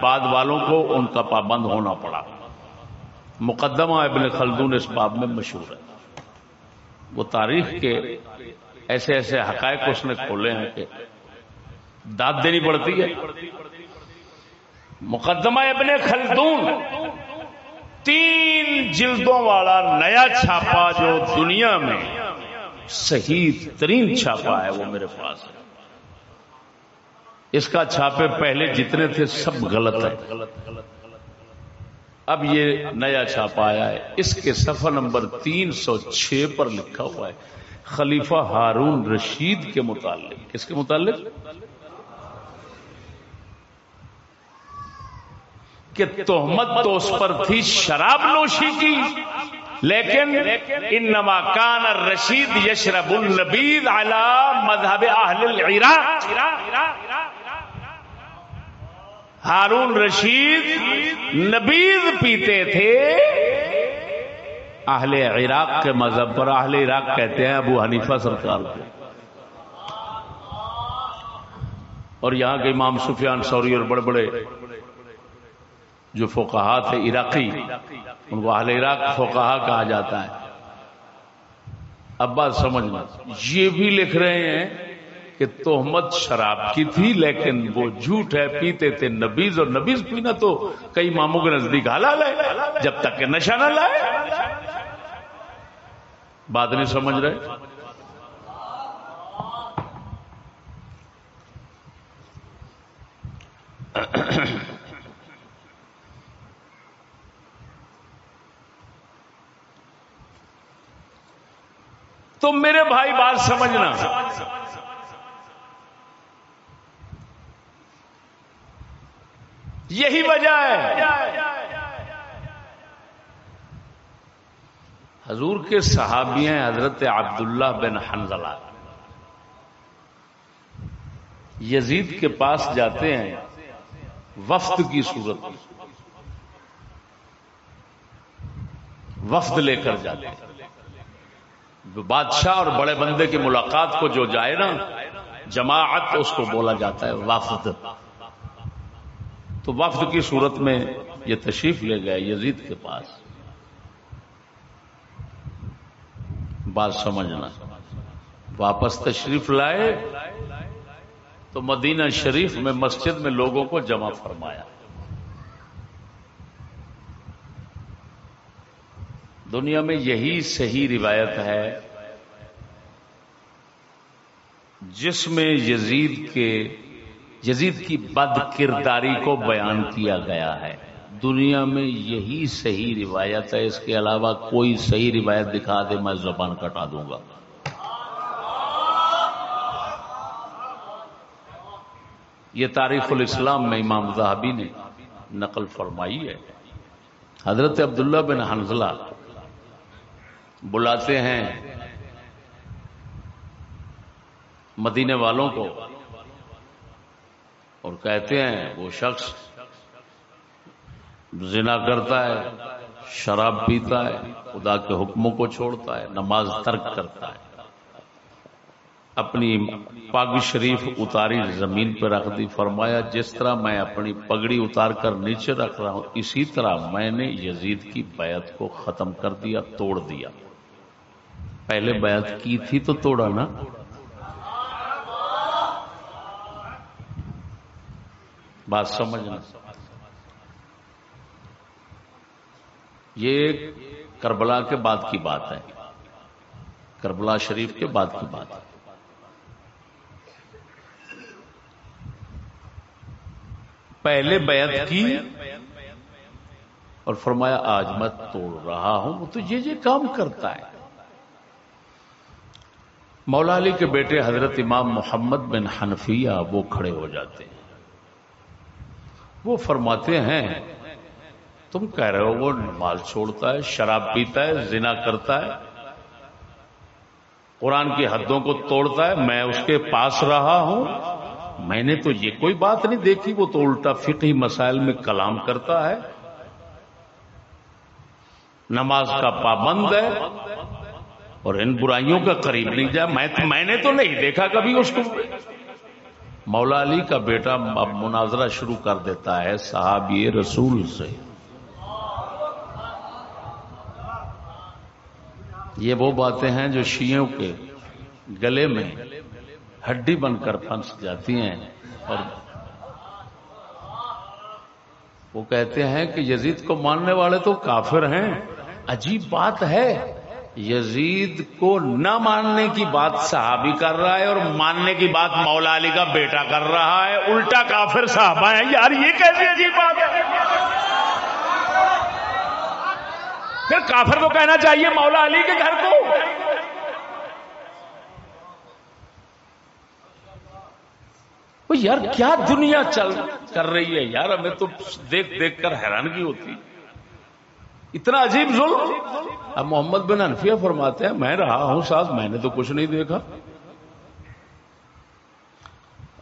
بعد والوں کو ان کا پابند ہونا پڑا۔ مقدمہ ابن خلدون اس باب میں مشہور ہے۔ وہ تاریخ کے ایسے ایسے حقائق اس نے کھولے ہیں کہ داد دینی پڑتی ہے۔ مقدمہ ابن خلدون، تین جلدوں والا نیا چھاپا جو دنیا میں صحیح ترین چھاپا ہے وہ میرے پاس۔ ہے اس کا چھاپے پہلے جتنے تھے سب غلط ہے اب یہ نیا چھاپا آیا ہے۔ اس کے صفحہ نمبر تین سو چھ پر لکھا ہوا ہے۔ خلیفہ ہارون رشید کے متعلق۔ کس کے متعلق؟ کہ تہمت تو اس پر تھی، شراب نوشی کی۔ لیکن ان نماکان رشید یشرب النبید علی مذہب اہل العراق. ہارون رشید نبیز پیتے تھے. اہل عراق کے مذہب پر اہل عراق کہتے ہیں ابو حنیفہ سرکار کو. اور یہاں کے امام سفیان سوری اور بڑے بڑے جو فوکہ تھے عراقی، ان کو اہل عراق فوکہ کہا جاتا ہے۔ اب بات سمجھنا یہ بھی لکھ رہے ہیں کہ تہمت شراب کی تھی، لیکن وہ جھوٹ ہے، پیتے تھے نبیز اور نبیز پینا تو کئی ماموں کے نزدیک حلال ہے، جب تک کہ نشہ نہ لائے۔ بات نہیں سمجھ رہے؟ تو میرے بھائی بات سمجھنا۔ یہی وجہ ہے۔ حضور کے صحابی ہیں حضرت عبداللہ بن حنزلہ یزید کے پاس جاتے ہیں وفد کی صورت۔ وفد لے کر جاتے ہیں۔ بادشاہ اور بڑے بندے کی ملاقات کو جو جائے نا، جماعت اس کو بولا جاتا ہے وفد تو وفد کی صورت میں یہ تشریف لے گئے یزید کے پاس۔ بات سمجھنا۔ واپس تشریف لائے تو مدینہ شریف میں مسجد میں لوگوں کو جمع فرمایا۔ دنیا میں یہی صحیح روایت ہے جس میں یزید کے یزید کی بد کرداری کو بیان کیا گیا ہے۔ دنیا میں یہی صحیح روایت ہے۔ اس کے علاوہ کوئی صحیح روایت دکھا دے، میں زبان کٹا دوں گا۔ یہ تاریخ الاسلام میں امام زہبی نے نقل فرمائی ہے۔ حضرت عبداللہ بن حنزلہ بلاتے ہیں مدینے والوں کو اور کہتے ہیں وہ شخص زنا کرتا ہے، شراب پیتا ہے، خدا کے حکموں کو چھوڑتا ہے، نماز ترک کرتا ہے۔ اپنی پگ شریف اتاری زمین پہ رکھ دی، فرمایا، جس طرح میں اپنی پگڑی اتار کر نیچے رکھ رہا ہوں، اسی طرح میں نے یزید کی بیعت کو ختم کر دیا، توڑ دیا۔ پہلے بیعت کی تھی تو توڑا نا۔ بات سمجھنا۔ یہ کربلا کے بعد کی بات ہے۔ کربلا شریف کے بعد کی بات۔ ہے پہلے بیعت کی اور فرمایا آج میں توڑ رہا ہوں تو یہ یہ کام کرتا ہے۔ مولا علی کے بیٹے حضرت امام محمد بن حنفیہ وہ کھڑے ہو جاتے ہیں۔ وہ فرماتے ہیں، تم کہہ رہے ہو وہ مال چھوڑتا ہے، شراب پیتا ہے، زنا کرتا ہے، قرآن کی حدوں کو توڑتا ہے، میں اس کے پاس رہا ہوں۔ میں نے تو یہ کوئی بات نہیں دیکھی، وہ تو الٹا فقہی مسائل میں کلام کرتا ہے۔ نماز کا پابند ہے۔ اور ان برائیوں کا قریب نہیں جائے میں نے تو نہیں دیکھا کبھی اس کو۔ مولا علی کا بیٹا اب مناظرہ شروع کر دیتا ہے صحابی رسول سے۔ یہ وہ باتیں ہیں جو شیوں کے گلے میں ہڈی بن کر پھنس جاتی ہیں۔ اور وہ کہتے ہیں کہ یزید کو ماننے والے تو کافر ہیں۔ عجیب بات ہے۔ یزید کو نہ ماننے کی بات صحابی کر رہا ہے اور ماننے کی بات مولا علی کا بیٹا کر رہا ہے، الٹا کافر صحابہ ہیں۔ یار، یہ کیسی عجیب بات ہے؟ پھر کافر تو کہنا چاہیے مولا علی کے گھر کو۔ یار، کیا دنیا چل کر رہی ہے؟ یار، ہمیں تو دیکھ دیکھ کر حیرانگی ہوتی۔ اتنا عجیب ظلم۔ اب محمد بن انفیہ فرماتے ہیں، میں رہا ہوں ساتھ، میں نے تو کچھ نہیں دیکھا۔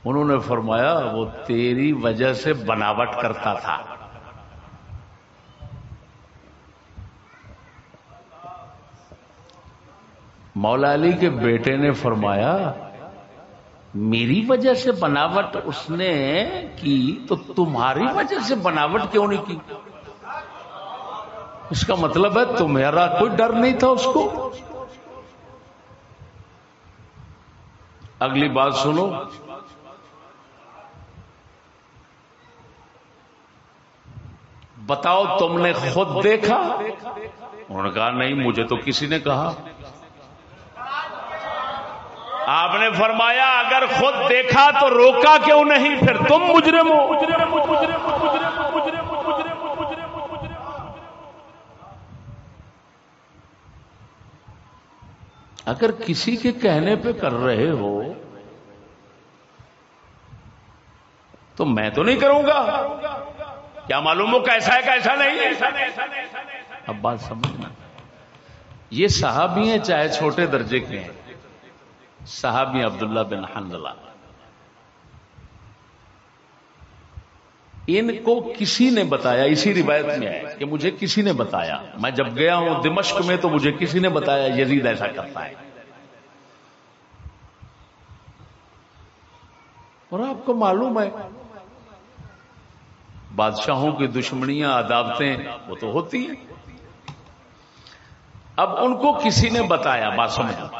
انہوں نے فرمایا، وہ تیری وجہ سے بناوٹ کرتا تھا۔ مولا علی کے بیٹے نے فرمایا، میری وجہ سے بناوٹ اس نے کی تو تمہاری وجہ سے بناوٹ کیوں نہیں کی؟ اس کا مطلب ہے تمہارا کوئی ڈر نہیں تھا اس کو؟ اگلی بات سنو۔ بتاؤ تم نے خود دیکھا؟ انہوں نے کہا، نہیں، مجھے تو کسی نے کہا۔ آپ نے فرمایا، اگر خود دیکھا تو روکا کیوں نہیں؟ پھر تم مجرم ہو۔ اگر کسی کے کہنے پہ کر رہے ہو، تو میں تو نہیں کروں گا۔ کیا معلوم ہو کیسا ہے، کیسا نہیں؟ اب بات سمجھنا۔ یہ صحابی ہیں چاہے چھوٹے درجے کے ہیں۔ صحابی عبداللہ بن حنزلہ ان کو کسی نے بتایا، اسی روایت میں ہے کہ مجھے کسی نے بتایا۔ میں جب گیا ہوں دمشق میں تو مجھے کسی نے بتایا، یزید ایسا کرتا ہے۔ اور آپ کو معلوم ہے، بادشاہوں کی دشمنیاں، عداوتیں، وہ تو ہوتی ہیں۔ اب ان کو کسی نے بتایا، بات سمجھ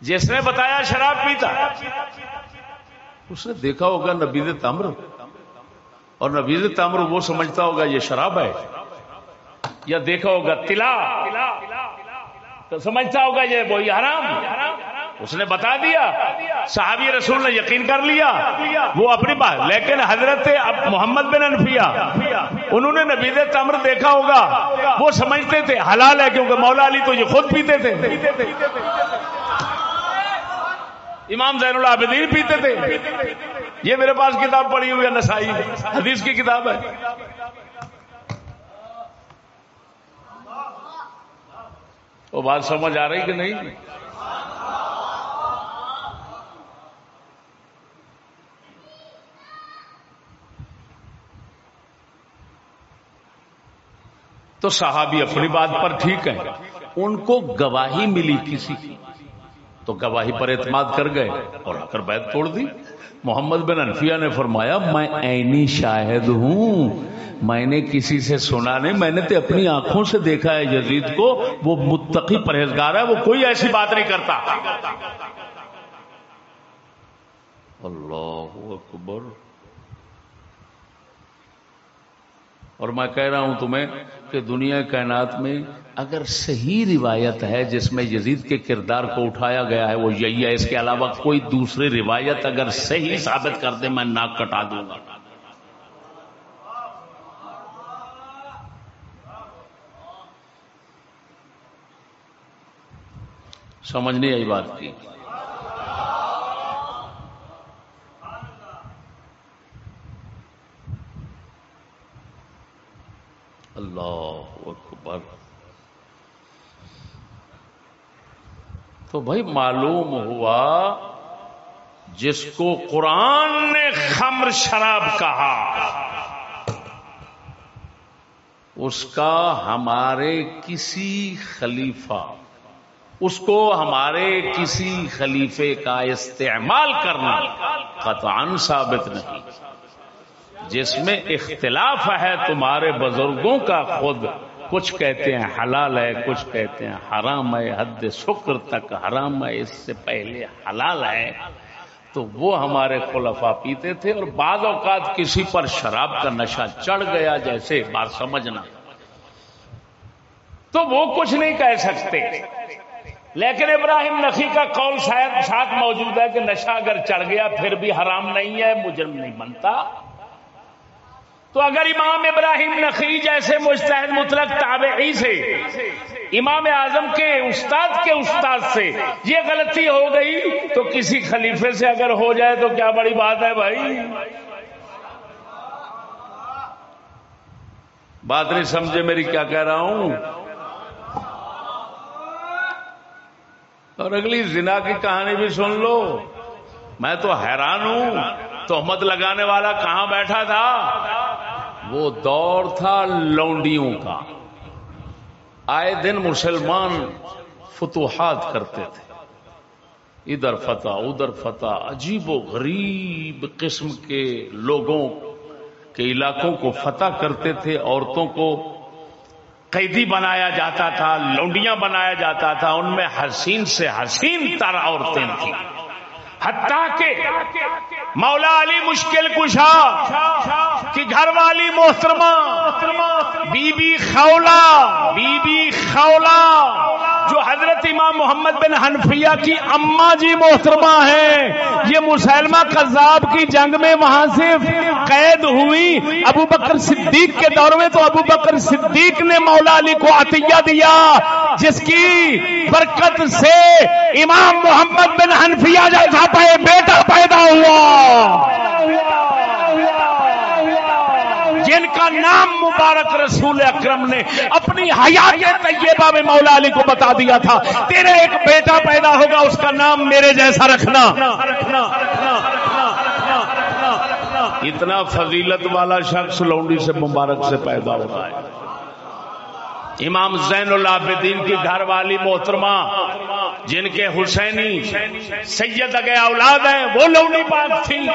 جس نے بتایا شراب پیتا، اس نے دیکھا ہوگا نبید تمر۔ اور نبید تمر وہ سمجھتا ہوگا یہ شراب ہے یا دیکھا ہوگا تلا تو سمجھتا ہوگا یہ وہی حرام اس نے بتا دیا صحابی رسول نے یقین کر لیا وہ اپنی بات لیکن حضرت محمد بن انفیا انہوں نے نبید تمر دیکھا ہوگا، وہ سمجھتے تھے حلال ہے کیونکہ مولا علی تو یہ خود پیتے تھے۔ امام زین العابدین پیتے تھے۔ یہ میرے پاس کتاب پڑھی ہوئی ہے، نسائی حدیث کی کتاب ہے۔ وہ بات سمجھ آ رہی کہ نہیں؟ تو صحابی اپنی بات پر ٹھیک ہے ان کو گواہی ملی کسی کی۔ تو گواہی پر اعتماد کر گئے اور آ کر بیت توڑ دی۔ محمد بن انفیہ نے فرمایا، میں عینی شاہد ہوں۔ میں نے کسی سے سنا نہیں، میں نے تو اپنی آنکھوں سے دیکھا ہے یزید کو۔ وہ متقی پرہیزگار ہے، وہ کوئی ایسی بات نہیں کرتا۔ اللہ اکبر۔ اور میں کہہ رہا ہوں تمہیں کہ دنیا کائنات میں اگر صحیح روایت ہے جس میں یزید کے کردار کو اٹھایا گیا ہے، وہ یہی ہے۔ اس کے علاوہ کوئی دوسری روایت اگر صحیح ثابت کر دے، میں ناک کٹا دوں گا۔ سمجھ نہیں آئی بات کی۔ اللہ اکبر۔ تو بھائی معلوم ہوا جس کو قرآن نے خمر شراب کہا، اس کا ہمارے کسی خلیفہ، اس کو ہمارے کسی خلیفے کا استعمال کرنا قطعا ثابت نہیں۔ جس میں اختلاف ہے تمہارے بزرگوں کا خود۔ کچھ کہتے ہیں حلال ہے، کچھ کہتے ہیں حرام ہے، حد شکر تک حرام ہے، اس سے پہلے حلال ہے۔ تو وہ ہمارے خلفا پیتے تھے اور بعض اوقات کسی پر شراب کا نشہ چڑھ گیا جیسے بات سمجھنا۔ تو وہ کچھ نہیں کہہ سکتے۔ لیکن ابراہیم نقی کا قول شاید ساتھ موجود ہے کہ نشہ اگر چڑھ گیا پھر بھی حرام نہیں ہے، مجرم نہیں بنتا۔ تو اگر امام ابراہیم نقی جیسے مستحد مطلق تابعی سے، امام اعظم کے استاد کے استاد سے یہ غلطی ہو گئی، تو کسی خلیفے سے اگر ہو جائے تو کیا بڑی بات ہے بھائی؟ بات نہیں سمجھے میری کیا کہہ رہا ہوں؟ اور اگلی زنا کی کہانی بھی سن لو۔ میں تو حیران ہوں، تہمت لگانے والا کہاں بیٹھا تھا؟ وہ دور تھا لونڈیوں کا۔ آئے دن مسلمان فتوحات کرتے تھے۔ ادھر فتح ادھر فتح۔ عجیب و غریب قسم کے لوگوں کے علاقوں کو فتح کرتے تھے۔ عورتوں کو قیدی بنایا جاتا تھا، لونڈیاں بنایا جاتا تھا۔ ان میں حسین سے حسین تر عورتیں تھیں۔ حتیٰ کہ مولا علی مشکل کشا کہ گھر والی محترمہ بی بی خولا بی بی خولا جو حضرت امام محمد بن حنفیہ کی اما جی محترمہ ہیں، یہ مسلمہ قذاب کی جنگ میں وہاں سے قید ہوئی۔ ابو بکر صدیق کے دور میں تو ابو بکر صدیق نے مولا علی کو عطیہ دیا، جس کی برکت سے امام محمد بن حنفیہ جیسا بیٹا پیدا ہوا۔ جن کا نام مبارک رسول اکرم نے اپنی حیات طیبہ میں مولا علی کو بتا دیا تھا، تیرے ایک بیٹا پیدا ہوگا، اس کا نام میرے جیسا رکھنا۔ اتنا فضیلت والا شخص لونڈی سے مبارک سے پیدا ہوتا ہے۔ امام زین العابدین کی گھر والی محترمہ، جن کے حسینی سید اگے اولاد ہیں، وہ لونڈی پاک تھی۔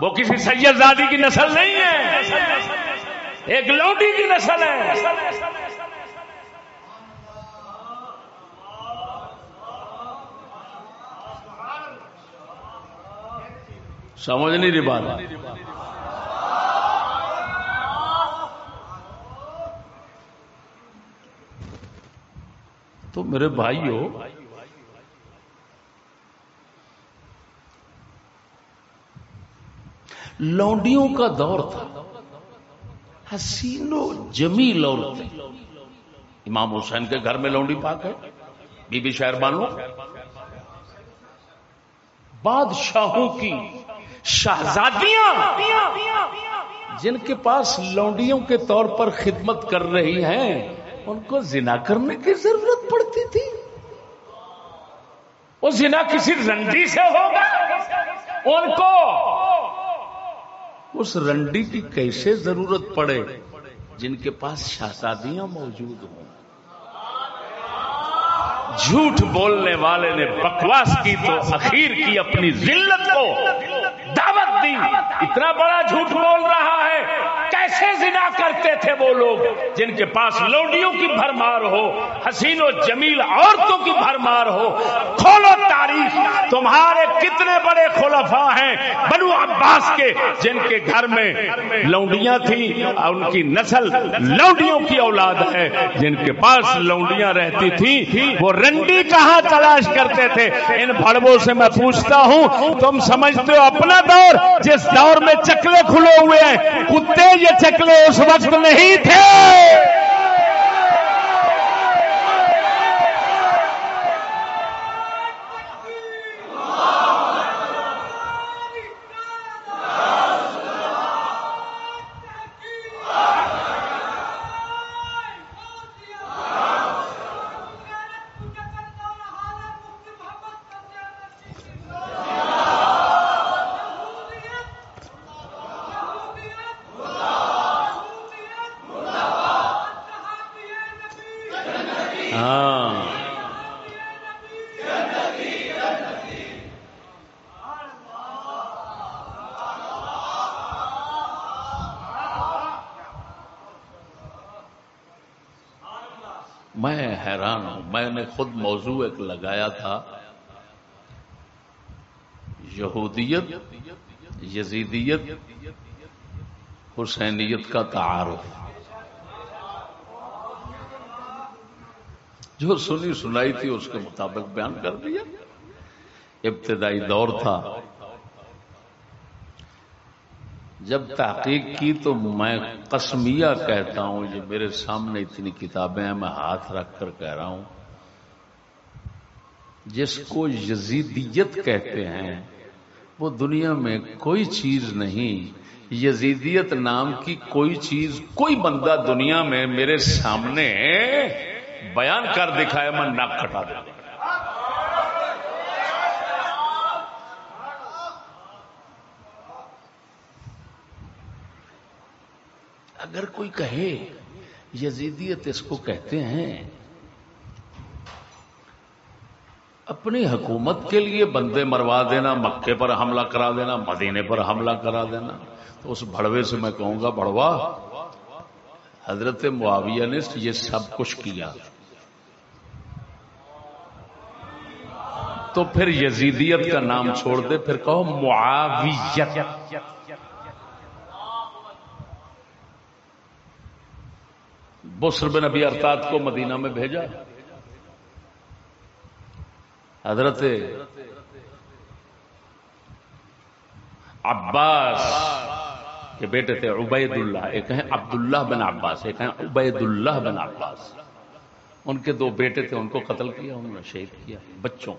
وہ کسی سید زادی کی نسل نہیں ہے۔ ایک لوٹی کی نسل ہے۔ سمجھ نہیں رہی بات۔ تو میرے بھائیوں لونڈیوں کا دور تھا۔ حسین و جمیل عورتیں امام حسین کے گھر میں لونڈی پاک ہے۔ بی بی شہر بانو۔ بادشاہوں کی شہزادیاں جن کے پاس لونڈیوں کے طور پر خدمت کر رہی ہیں، ان کو زنا کرنے کی ضرورت پڑتی تھی۔ وہ زنا کسی رنڈی سے ہوگا۔ ان کو اس رنڈی کی کیسے ضرورت پڑے جن کے پاس شہزادیاں موجود ہوں؟ جھوٹ بولنے والے نے بکواس کی تو اخیر کی اپنی ذلت کو دعوت دی۔ اتنا بڑا جھوٹ بول رہا ہے۔ کیسے زنا کرتے تھے وہ لوگ جن کے پاس لوڈیوں کی بھرمار ہو، حسین و جمیل عورتوں کی بھرمار ہو۔ کھولو تاریخ، تمہارے کتنے بڑے خلفا ہیں بنو عباس کے، جن کے گھر میں لونڈیاں تھیں ان کی نسل لونڈیوں کی اولاد ہے۔ جن کے پاس لونڈیاں رہتی تھیں، وہ رنڈی کہاں تلاش کرتے تھے؟ ان بڑبوں سے میں پوچھتا ہوں، تم سمجھتے ہو اپنا دور، جس دور میں چکلے کھلے ہوئے ہیں، کتے یہ شکل اس وقت نہیں تھے۔ خود موضوع ایک لگایا تھا، یہودیت، یزیدیت، حسینیت کا تعارف۔ جو سنی سنائی تھی، اس کے مطابق بیان کر دیا۔ ابتدائی دور تھا۔ جب تحقیق کی تو میں قسمیہ کہتا ہوں، یہ میرے سامنے اتنی کتابیں ہیں، میں ہاتھ رکھ کر کہہ رہا ہوں۔ جس کو یزیدیت کہتے ہیں، وہ دنیا میں کوئی چیز نہیں۔ یزیدیت نام کی کوئی چیز، کوئی بندہ دنیا میں میرے سامنے بیان کر دکھائے، میں ناک کٹا دوں۔ اگر کوئی کہے، یزیدیت اس کو کہتے ہیں اپنی حکومت کے لیے بندے مروا دینا، مکے پر حملہ کرا دینا، مدینے پر حملہ کرا دینا۔ تو اس بڑوے سے میں کہوں گا بڑوا حضرت معاویہ نے یہ سب کچھ کیا۔ تو پھر یزیدیت کا نام چھوڑ دے، پھر کہو معاویت۔ بسر بن نبی ارتاد کو مدینہ میں بھیجا۔ حضرت عباس کے بیٹے تھے عبید اللہ ایک ہیں عبداللہ بن عباس، ایک ہیں عبید اللہ بن عباس۔ ان کے دو بیٹے تھے، ان کو قتل کیا، انہوں نے شہید کیا، بچوں۔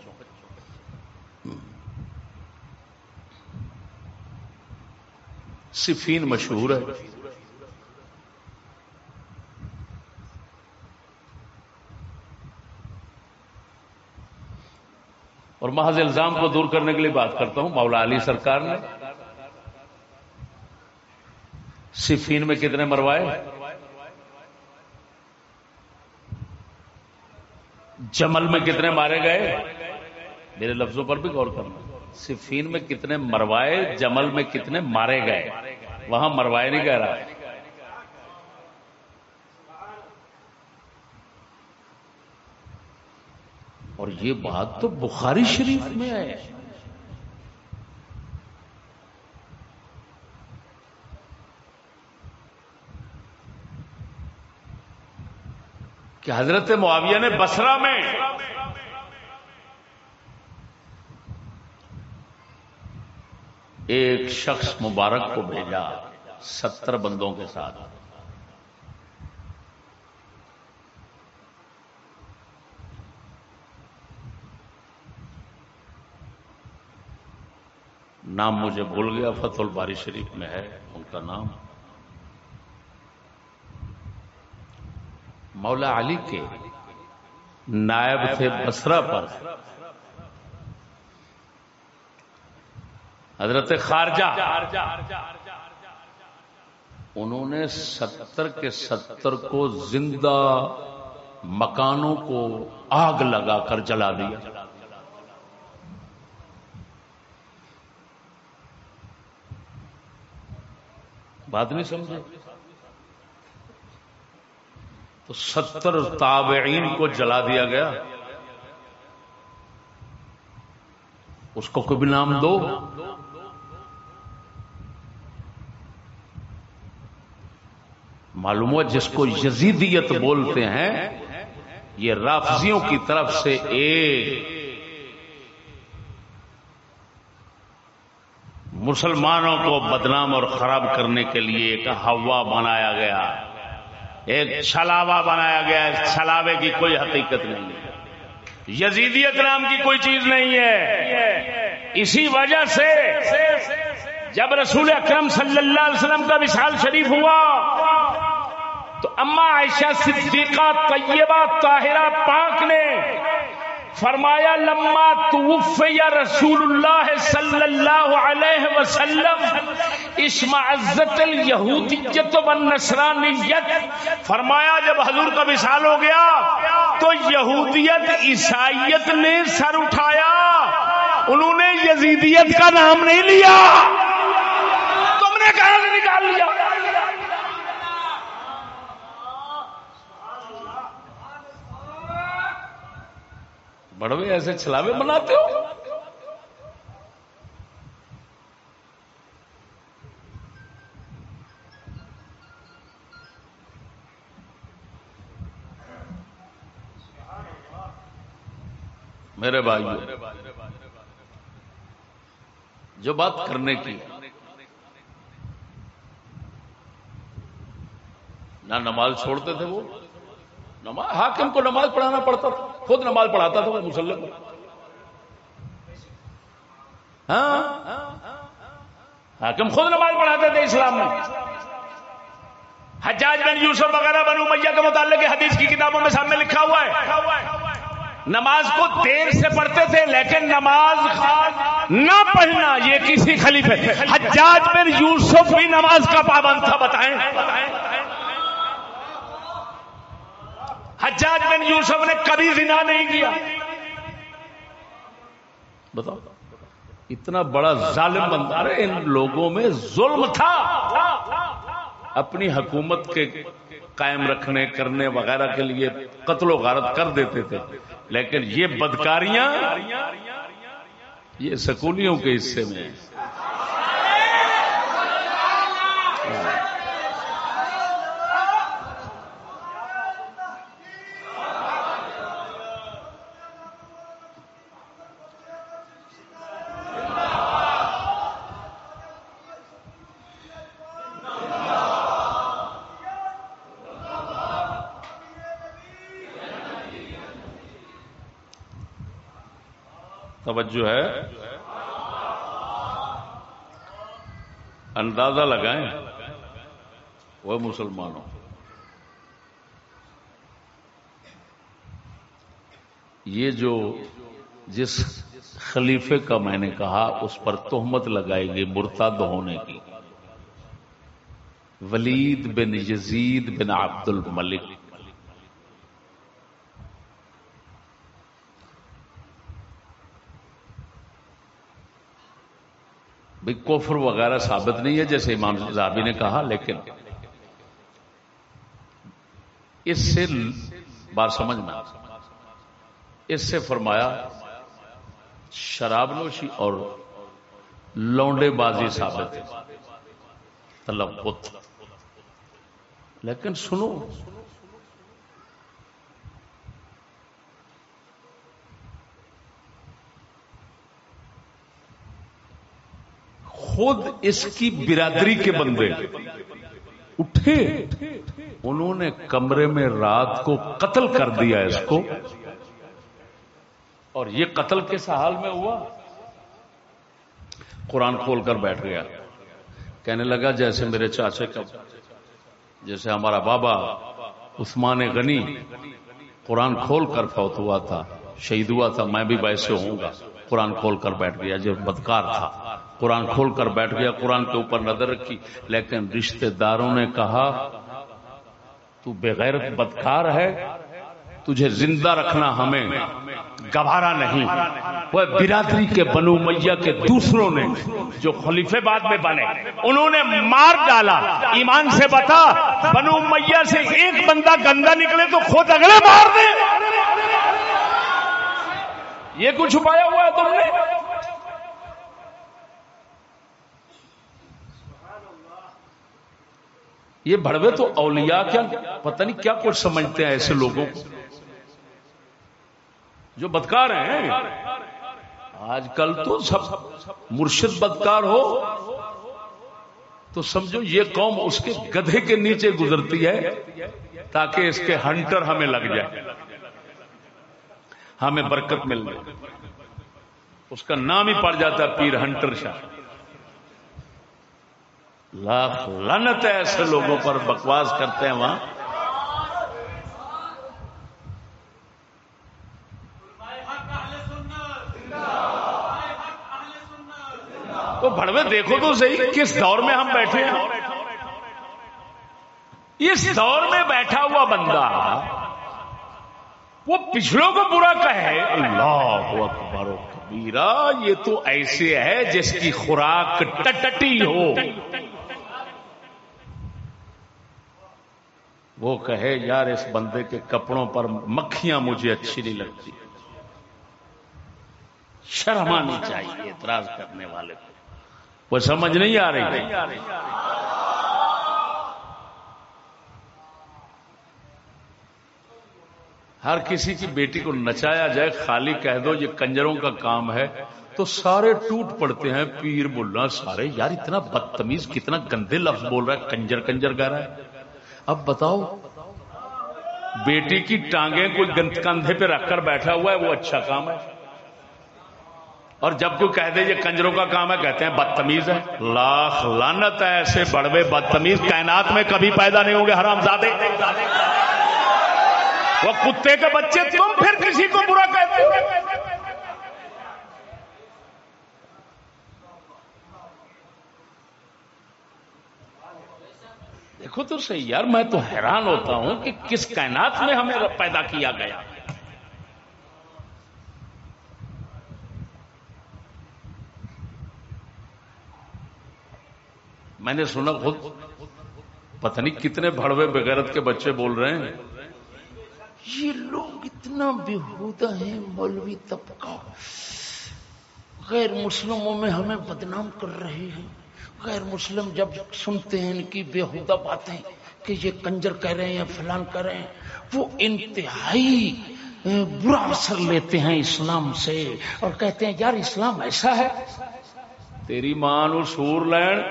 صفین مشہور ہے۔ اور محض الزام کو دور کرنے کے لیے بات کرتا ہوں، مولا علی سرکار نے۔ صفین میں کتنے مروائے؟ جمل میں کتنے مارے گئے؟ میرے لفظوں پر بھی غور کرنا۔ صفین میں کتنے مروائے، جمل میں کتنے مارے گئے؟ وہاں مروائے نہیں کہہ رہا۔ اور یہ بات تو بخاری شریف میں ہے۔ کہ حضرت معاویہ نے بسرا میں ایک شخص مبارک کو بھیجا ستر بندوں کے ساتھ۔ نام مجھے بھول گیا، فتح الباری شریف میں ہے، ان کا نام۔ مولا علی کے نائب تھے بسرا پر۔ حضرت خارجہ۔ انہوں نے ستر کے ستر کو زندہ مکانوں کو آگ لگا کر جلا دیا۔ بات نہیں سمجھے تو ستر تابعین کو جلا دیا گیا۔ اس کو کوئی بھی نام دو۔ معلوم ہوا جس کو یزیدیت بولتے ہیں، یہ رافضیوں کی طرف سے ایک مسلمانوں کو بدنام اور خراب کرنے کے لیے ایک ہوا بنایا گیا۔ ایک چھلاوا بنایا گیا۔ چھلاوے کی کوئی حقیقت نہیں ہے۔ یزیدیت نام کی کوئی چیز نہیں ہے۔ اسی وجہ سے جب رسول اکرم صلی اللہ علیہ وسلم کا وشال شریف ہوا، تو اما عائشہ صدیقہ طیبہ طاہرہ پاک نے فرمایا، لما توفی رسول اللہ صلی اللہ علیہ وسلم اسمعزت الیہودیت والنصرانیت فرمایا، جب حضور کا وصال ہو گیا، تو یہودیت عیسائیت نے سر اٹھایا۔ انہوں نے یزیدیت کا نام نہیں لیا۔ تم نے کہاں سے نکال لیا۔ بڑوے ایسے چھلاوے بناتے ہو؟ میرے بھائی جو بات کرنے کی نہ نماز چھوڑتے تھے وہ، نماز حاکم کو نماز پڑھانا پڑتا تھا۔ خود نماز پڑھاتا تھا وہ مسلم۔ ہاں؟ حاکم خود نماز پڑھاتے تھے اسلام میں۔ حجاج بن یوسف وغیرہ بنو میاں کے متعلق حدیث کی کتابوں میں سامنے لکھا ہوا ہے۔ نماز کو دیر سے پڑھتے تھے، لیکن نماز نہ پڑھنا، یہ کسی خلیفے۔ حجاج بن یوسف بھی نماز کا پابند تھا، بتائیں۔ حجاج بن یوسف نے کبھی زنا نہیں کیا۔ بتاؤ، اتنا بڑا ظالم بندہ ان لوگوں میں ظلم تھا۔ اپنی حکومت کے قائم رکھنے، کرنے وغیرہ کے لیے قتل و غارت کر دیتے تھے۔ لیکن یہ بدکاریاں، یہ سکولیوں کے حصے میں توجہ ہے؟ اندازہ لگائیں۔ وہ مسلمانوں۔ یہ جو جس خلیفے کا میں نے کہا، اس پر تہمت لگائی گئی مرتد ہونے کی۔ ولید بن یزید بن عبد الملک بھائی کوفر وغیرہ ثابت نہیں ہے جیسے امام زابی نے کہا، لیکن اس سے بات سمجھنا اس سے فرمایا، شراب نوشی اور لونڈے بازی ثابت ہے۔ لیکن سنو خود اس کی برادری کے بندے اٹھے، انہوں نے کمرے میں رات کو قتل کر دیا اس کو۔ اور یہ قتل کس حال میں ہوا؟ قرآن کھول کر بیٹھ گیا۔ کہنے لگا، جیسے میرے چاچے کا، جیسے ہمارا بابا عثمان غنی، قرآن کھول کر فوت ہوا تھا، شہید ہوا تھا، میں بھی ویسے ہوں گا۔ قرآن کھول کر بیٹھ گیا، جو بدکار تھا۔ قرآن کھول کر بیٹھ گیا، قرآن کے اوپر نظر رکھی، لیکن رشتہ داروں نے کہا، تو بغیر بدکار ہے، تجھے زندہ رکھنا ہمیں گوارا نہیں۔ وہ برادری کے بنو میاں کے دوسروں نے جو خلیفے بعد میں بنے، انہوں نے مار ڈالا۔ ایمان سے بتا، بنو میاں سے ایک بندہ گندا نکلے تو خود اگلے مار دے۔ یہ کچھ چھپایا ہوا ہے تم نے؟ یہ بڑوے تو اولیاء کیا پتہ نہیں کیا کچھ سمجھتے ہیں ایسے لوگوں کو؟ جو بدکار ہیں۔ آج کل تو سب مرشد بدکار ہو۔ تو سمجھو یہ قوم اس کے گدھے کے نیچے گزرتی ہے تاکہ اس کے ہنٹر ہمیں لگ جائے۔ ہمیں برکت مل جائے۔ اس کا نام ہی پڑ جاتا ہے پیر ہنٹر شاہ۔ لاکھ لنت ہے ایسے لوگوں پر بکواس کرتے ہیں وہاں۔ تو بڑوے دیکھو تو صحیح، کس دور میں ہم بیٹھے ہیں؟ اس دور میں بیٹھا ہوا بندہ وہ پچھلوں کو برا کہے، اللہ اکبر کبیرا یہ تو ایسے ہے جس کی خوراک ٹٹی ہو۔ وہ کہے، یار، اس بندے کے کپڑوں پر مکھیاں مجھے اچھی نہیں لگتی۔ شرم آنی چاہیے اعتراض کرنے والے کو۔ وہ سمجھ نہیں آ رہی۔ ہر کسی کی بیٹی کو نچایا جائے، خالی کہہ دو، یہ کنجروں کا کام ہے۔ تو سارے ٹوٹ پڑتے ہیں، پیر بولنا سارے، یار، اتنا بدتمیز، کتنا گندے لفظ بول رہا ہے، کنجر کنجر کہہ رہا ہے۔ اب بتاؤ۔ بیٹی کی ٹانگیں کوئی کندھے پہ رکھ کر بیٹھا ہوا ہے، وہ اچھا کام ہے۔ اور جب کوئی کہہ دے، یہ کنجروں کا کام ہے، کہتے ہیں بدتمیز ہے۔ لاکھ لانت ہے ایسے بڑوے بدتمیز۔ کائنات میں کبھی پیدا نہیں ہوں گے، حرام زادے۔ وہ کتے کے بچے، تم پھر کسی کو برا کہتے دیکھو تو صحیح یار، میں تو حیران ہوتا ہوں کہ کس کائنات میں ہمیں پیدا کیا گیا۔ میں نے سنا خود، پتہ نہیں کتنے بھڑوے بغیرت کے بچے بول رہے ہیں۔ یہ لوگ اتنا بےحودہ ہیں، مولوی طبقہ۔ غیر مسلموں میں ہمیں بدنام کر رہے ہیں۔ غیر مسلم جب سنتے ہیں ان کی بےحودہ باتیں کہ یہ کنجر کہہ رہے ہیں فلان کہہ رہے ہیں، وہ انتہائی برا اثر لیتے ہیں اسلام سے اور کہتے ہیں، یار، اسلام ایسا ہے۔ تیری ماں نو سور لین،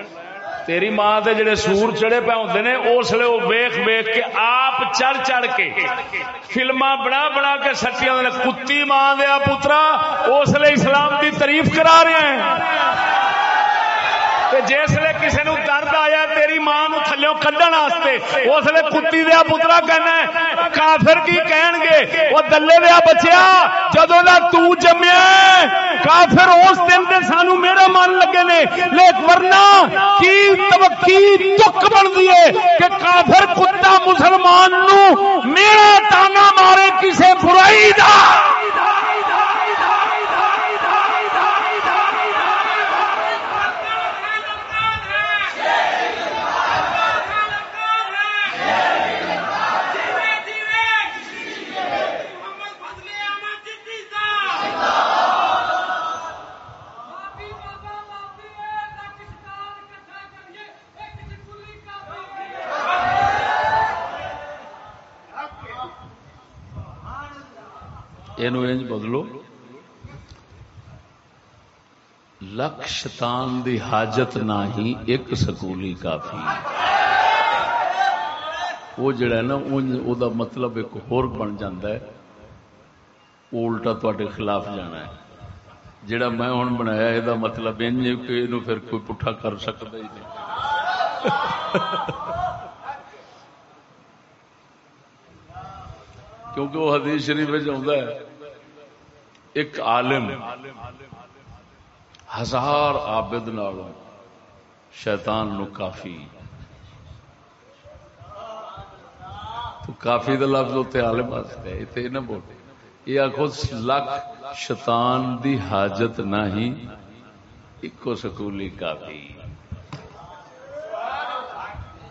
تیری ماں دے جڑے سور چڑے پہ ہوتے نے، اس لیے وہ ویخ ویخ کے آپ چڑھ چڑھ کے فلما بنا بنا کے سٹیاں کتی ماں دیا پترا، اس لیے اسلام کی تعریف کرا رہے ہیں۔ جس لے کسی نو درد آیا تیری ماں نو تھلو کھڈن واسطے اس کتی دیا پترا کہنا ہے کافر کی کہن گے وہ دلے دیا بچیا جدو دا تو جمیا کافر اس دن دے سانو میرا من لگے نے لیک ورنہ کی توقی تک بن دیے کہ کافر کتا مسلمان نو میرا تانا مارے کسے برائی دا یہ بدلو. لکھ شتان دی حاجت نہ ہی ایک سکولی کافی. وہ جڑا ہے نا او دا مطلب ایک ہور بن جاندہ ہے. الٹا تے خلاف جانا ہے. جڑا میں ہوں بنایا یہ مطلب ان کہ یہ پھر کوئی پٹھا کر سکتا ہی نہیں. کیونکہ وہ حدیث شریف ہے ایک عالم، ہزار آبد نالوں شیطان نو کافی۔ تو کافی دا لفظ ہوتے عالم واسطے ہے تے نہ بول یہ آخو لکھ شیطان دی حاجت نہیں اکو سکولی کافی۔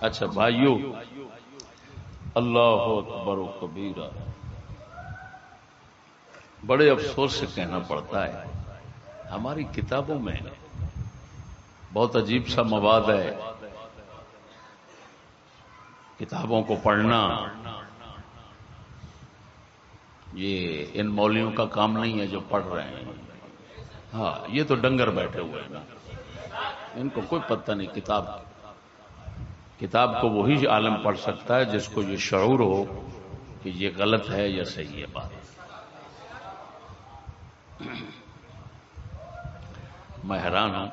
اچھا بھائیو، اللہ اکبر و کبیرہ۔ بڑے افسوس سے کہنا پڑتا ہے، ہماری کتابوں میں بہت عجیب سا مواد ہے۔ کتابوں کو پڑھنا، یہ ان مولیوں کا کام نہیں ہے جو پڑھ رہے ہیں۔ ہاں یہ تو ڈنگر بیٹھے ہوئے ہیں۔ ان کو کوئی پتہ نہیں، کتاب کتاب کو وہی عالم پڑھ سکتا ہے جس کو یہ شعور ہو کہ یہ غلط ہے یا صحیح ہے بات۔ میں حیران ہوں۔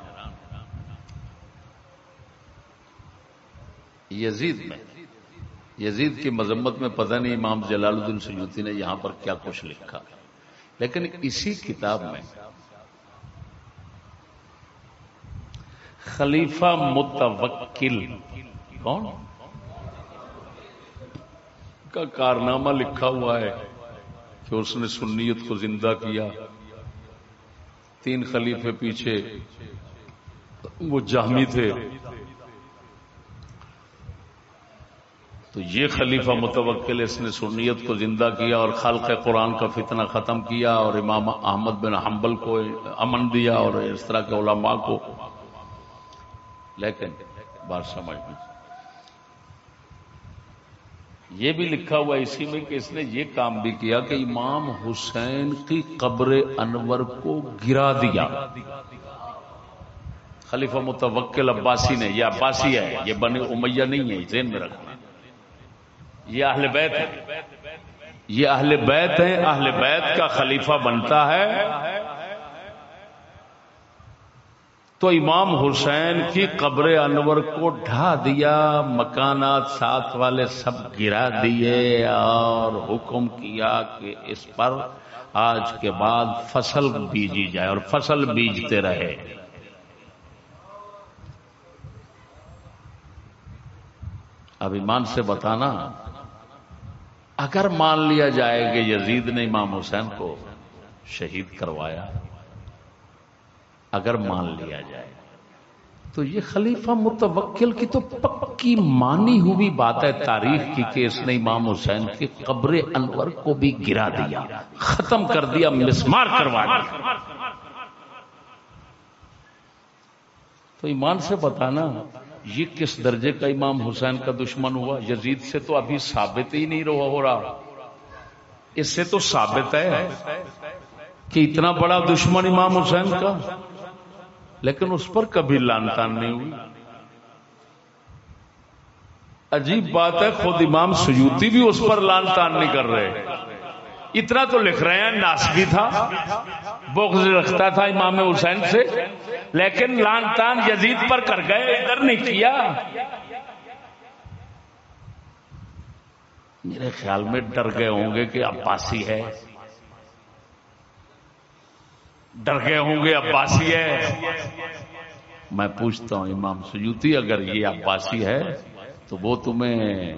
یزید میں، یزید کی مذمت میں پتہ نہیں امام جلال الدین سیوتی نے یہاں پر کیا کچھ لکھا۔ لیکن اسی کتاب میں خلیفہ متوکل کون؟ کا کارنامہ لکھا ہوا ہے کہ اس نے سنیت کو زندہ کیا۔ تین خلیفے پیچھے وہ جامی تھے۔ تو یہ خلیفہ متوکل اس نے سنیت کو زندہ کیا اور خالق قرآن کا فتنہ ختم کیا اور امام احمد بن حنبل کو امن دیا اور اس طرح کے علماء کو۔ لیکن بات سمجھ میں یہ بھی لکھا ہوا اسی میں کہ اس نے یہ کام بھی کیا کہ امام حسین کی قبر انور کو گرا دیا۔ خلیفہ متوکل عباسی نے، یہ عباسی ہے، یہ بنے امیہ نہیں ہے ذہن میں رکھنا۔ یہ اہل بیت ہے۔ یہ اہل بیت ہیں، اہل بیت کا خلیفہ بنتا ہے۔ تو امام حسین کی قبر انور کو ڈھا دیا، مکانات ساتھ والے سب گرا دیے اور حکم کیا کہ اس پر آج کے بعد فصل بیجی جائے اور فصل بیجتے رہے۔ اب ایمان سے بتانا، اگر مان لیا جائے کہ یزید نے امام حسین کو شہید کروایا اگر مان لیا جائے۔ تو یہ خلیفہ متوکل کی تو پکی مانی ہوئی بات ہے تاریخ کی کہ اس نے امام حسین کی قبر انور کو بھی گرا دیا ختم کر دیا مسمار کروا دیا۔ تو ایمان سے بتانا یہ کس درجے کا امام حسین کا دشمن ہوا؟ یزید سے تو ابھی ثابت ہی نہیں ہو رہا۔ اس سے تو ثابت ہے کہ اتنا بڑا دشمن امام حسین کا۔ لیکن اس پر کبھی لان تان نہیں ہوئی۔ عجیب بات ہے، خود امام سیوتی بھی اس پر لان تان نہیں کر رہے۔ اتنا تو لکھ رہے ہیں، ناسبی تھا، بغض رکھتا تھا امام حسین سے، لیکن لان تان یزید پر کر گئے، ادھر نہیں کیا۔ میرے خیال میں ڈر گئے ہوں گے کہ عباسی ہے۔ ڈر گئے ہوں گے، عباسی ہے۔ میں پوچھتا ہوں، امام سیوتی اگر یہ عباسی ہے تو وہ تمہیں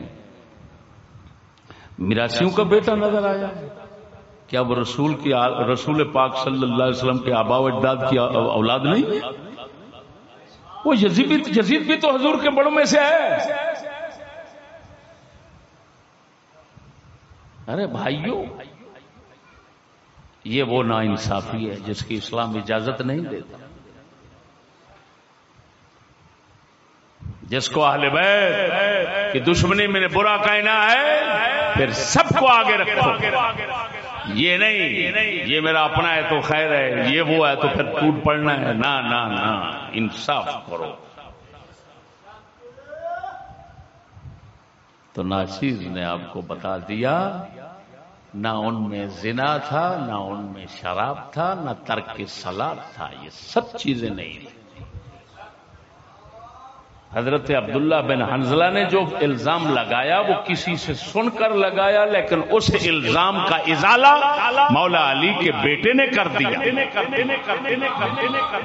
میراسیوں کا بیٹا نظر آیا؟ کیا وہ رسول کی رسول پاک صلی اللہ علیہ وسلم کے آبا و اجداد کی اولاد نہیں وہ یزید بھی تو حضور کے بڑوں میں سے ہے۔ ارے بھائیوں یہ وہ نا انصافی ہے جس کی اسلام اجازت نہیں دیتا۔ جس کو اہل بیت کی دشمنی میں نے برا کہنا ہے، پھر سب کو آگے رکھو۔ یہ نہیں، یہ میرا اپنا ہے تو خیر ہے، یہ وہ ہے تو پھر ٹوٹ پڑنا ہے۔ نہ نہ، انصاف کرو۔ تو ناچیز نے آپ کو بتا دیا نہ ان میں زنا تھا، نہ ان میں شراب تھا، نہ ترک سلاد تھا، یہ سب چیزیں نہیں تھیں۔ حضرت عبداللہ بن حنزلہ نے جو الزام لگایا وہ کسی سے سن کر لگایا، لیکن اس الزام کا ازالہ مولا علی کے بیٹے نے کر دیا۔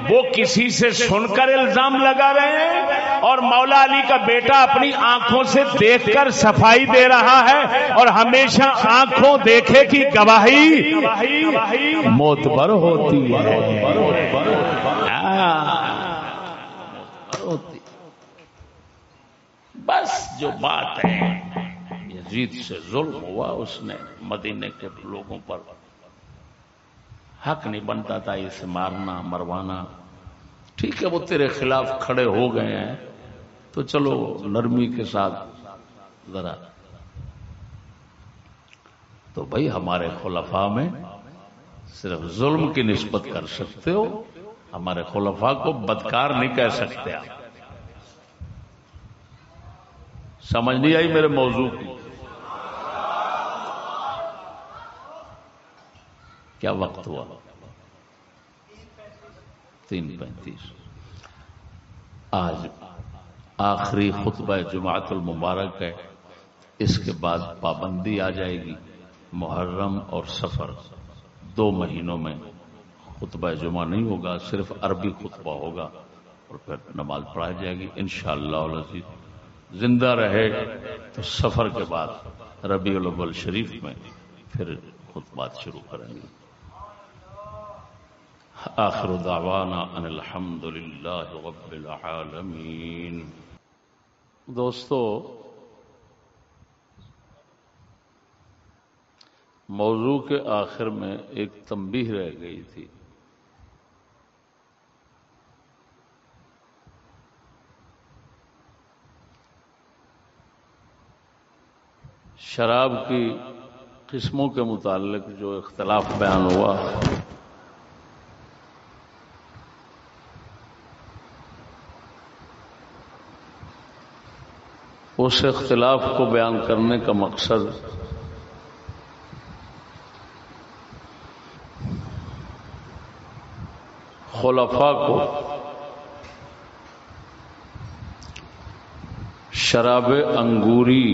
وہ کسی سے سن کر الزام لگا رہے ہیں اور مولا علی کا بیٹا اپنی آنکھوں سے دیکھ کر صفائی دے رہا ہے اور ہمیشہ آنکھوں دیکھے کی گواہی موتبر ہوتی ہے ہوتی بس جو بات ہے، یزید سے ظلم ہوا، اس نے مدینے کے لوگوں پر حق نہیں بنتا تھا، اسے مارنا، مروانا۔ ٹھیک ہے، وہ تیرے خلاف کھڑے ہو گئے ہیں، تو چلو نرمی کے ساتھ ذرا۔ تو بھائی، ہمارے خلفاء میں صرف ظلم کی نسبت کر سکتے ہو، ہمارے خلفاء کو بدکار نہیں کہہ سکتے آپ۔ سمجھ نہیں آئی میرے موضوع کی۔ کیا وقت ہوا؟ تین پینتیس۔ آج آخری خطبہ جماعت المبارک ہے۔ اس کے بعد پابندی آ جائے گی۔ محرم اور سفر دو مہینوں میں خطبہ جمعہ نہیں ہوگا، صرف عربی خطبہ ہوگا اور پھر نماز پڑھائی جائے گی۔ انشاءاللہ شاء اللہ زندہ رہے تو سفر کے بعد ربیع الاول شریف میں پھر خطبات شروع کریں گے۔ آخر دعوانا ان الحمد للہ رب العالمین۔ دوستو، موضوع کے آخر میں ایک تنبیہ رہ گئی تھی۔ شراب کی قسموں کے متعلق جو اختلاف بیان ہوا، اس اختلاف کو بیان کرنے کا مقصد خلفاء کو شراب انگوری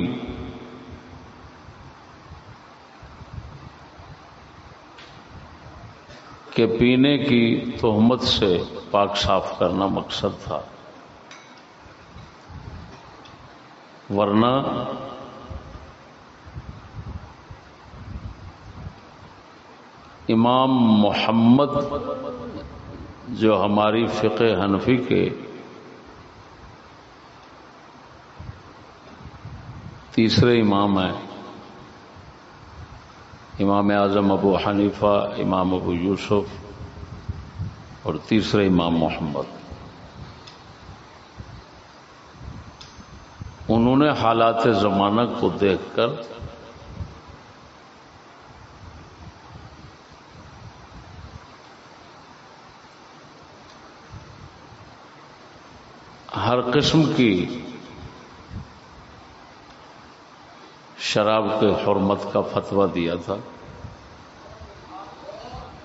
کہ پینے کی تہمت سے پاک صاف کرنا مقصد تھا۔ ورنہ امام محمد جو ہماری فقہ حنفی کے تیسرے امام ہیں امام اعظم ابو حنیفہ، امام ابو یوسف اور تیسرے امام محمد۔ انہوں نے حالات زمانہ کو دیکھ کر ہر قسم کی شراب کے حرمت کا فتویٰ دیا تھا۔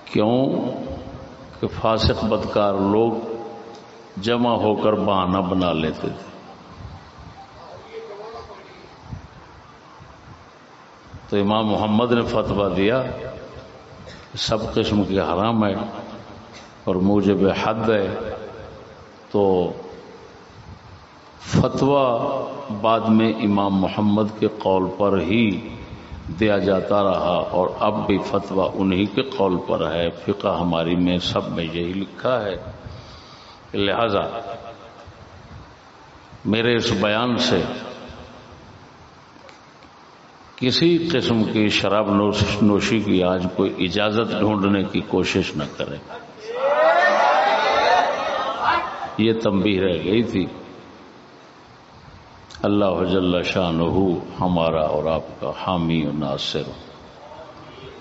کیوں؟ کہ فاسق بدکار لوگ جمع ہو کر بہانہ بنا لیتے تھے۔ تو امام محمد نے فتویٰ دیا سب قسم کے حرام ہے اور موجب حد ہے۔ تو فتویٰ بعد میں امام محمد کے قول پر ہی دیا جاتا رہا اور اب بھی فتویٰ انہی کے قول پر ہے۔ فقہ ہماری میں سب میں یہی لکھا ہے۔ لہذا میرے اس بیان سے کسی قسم کی شراب نوشی کی آج کوئی اجازت ڈھونڈنے کی کوشش نہ کرے۔ یہ تنبیہ رہ گئی تھی۔ اللہ جل شاہ ہمارا اور آپ کا حامی و ناصر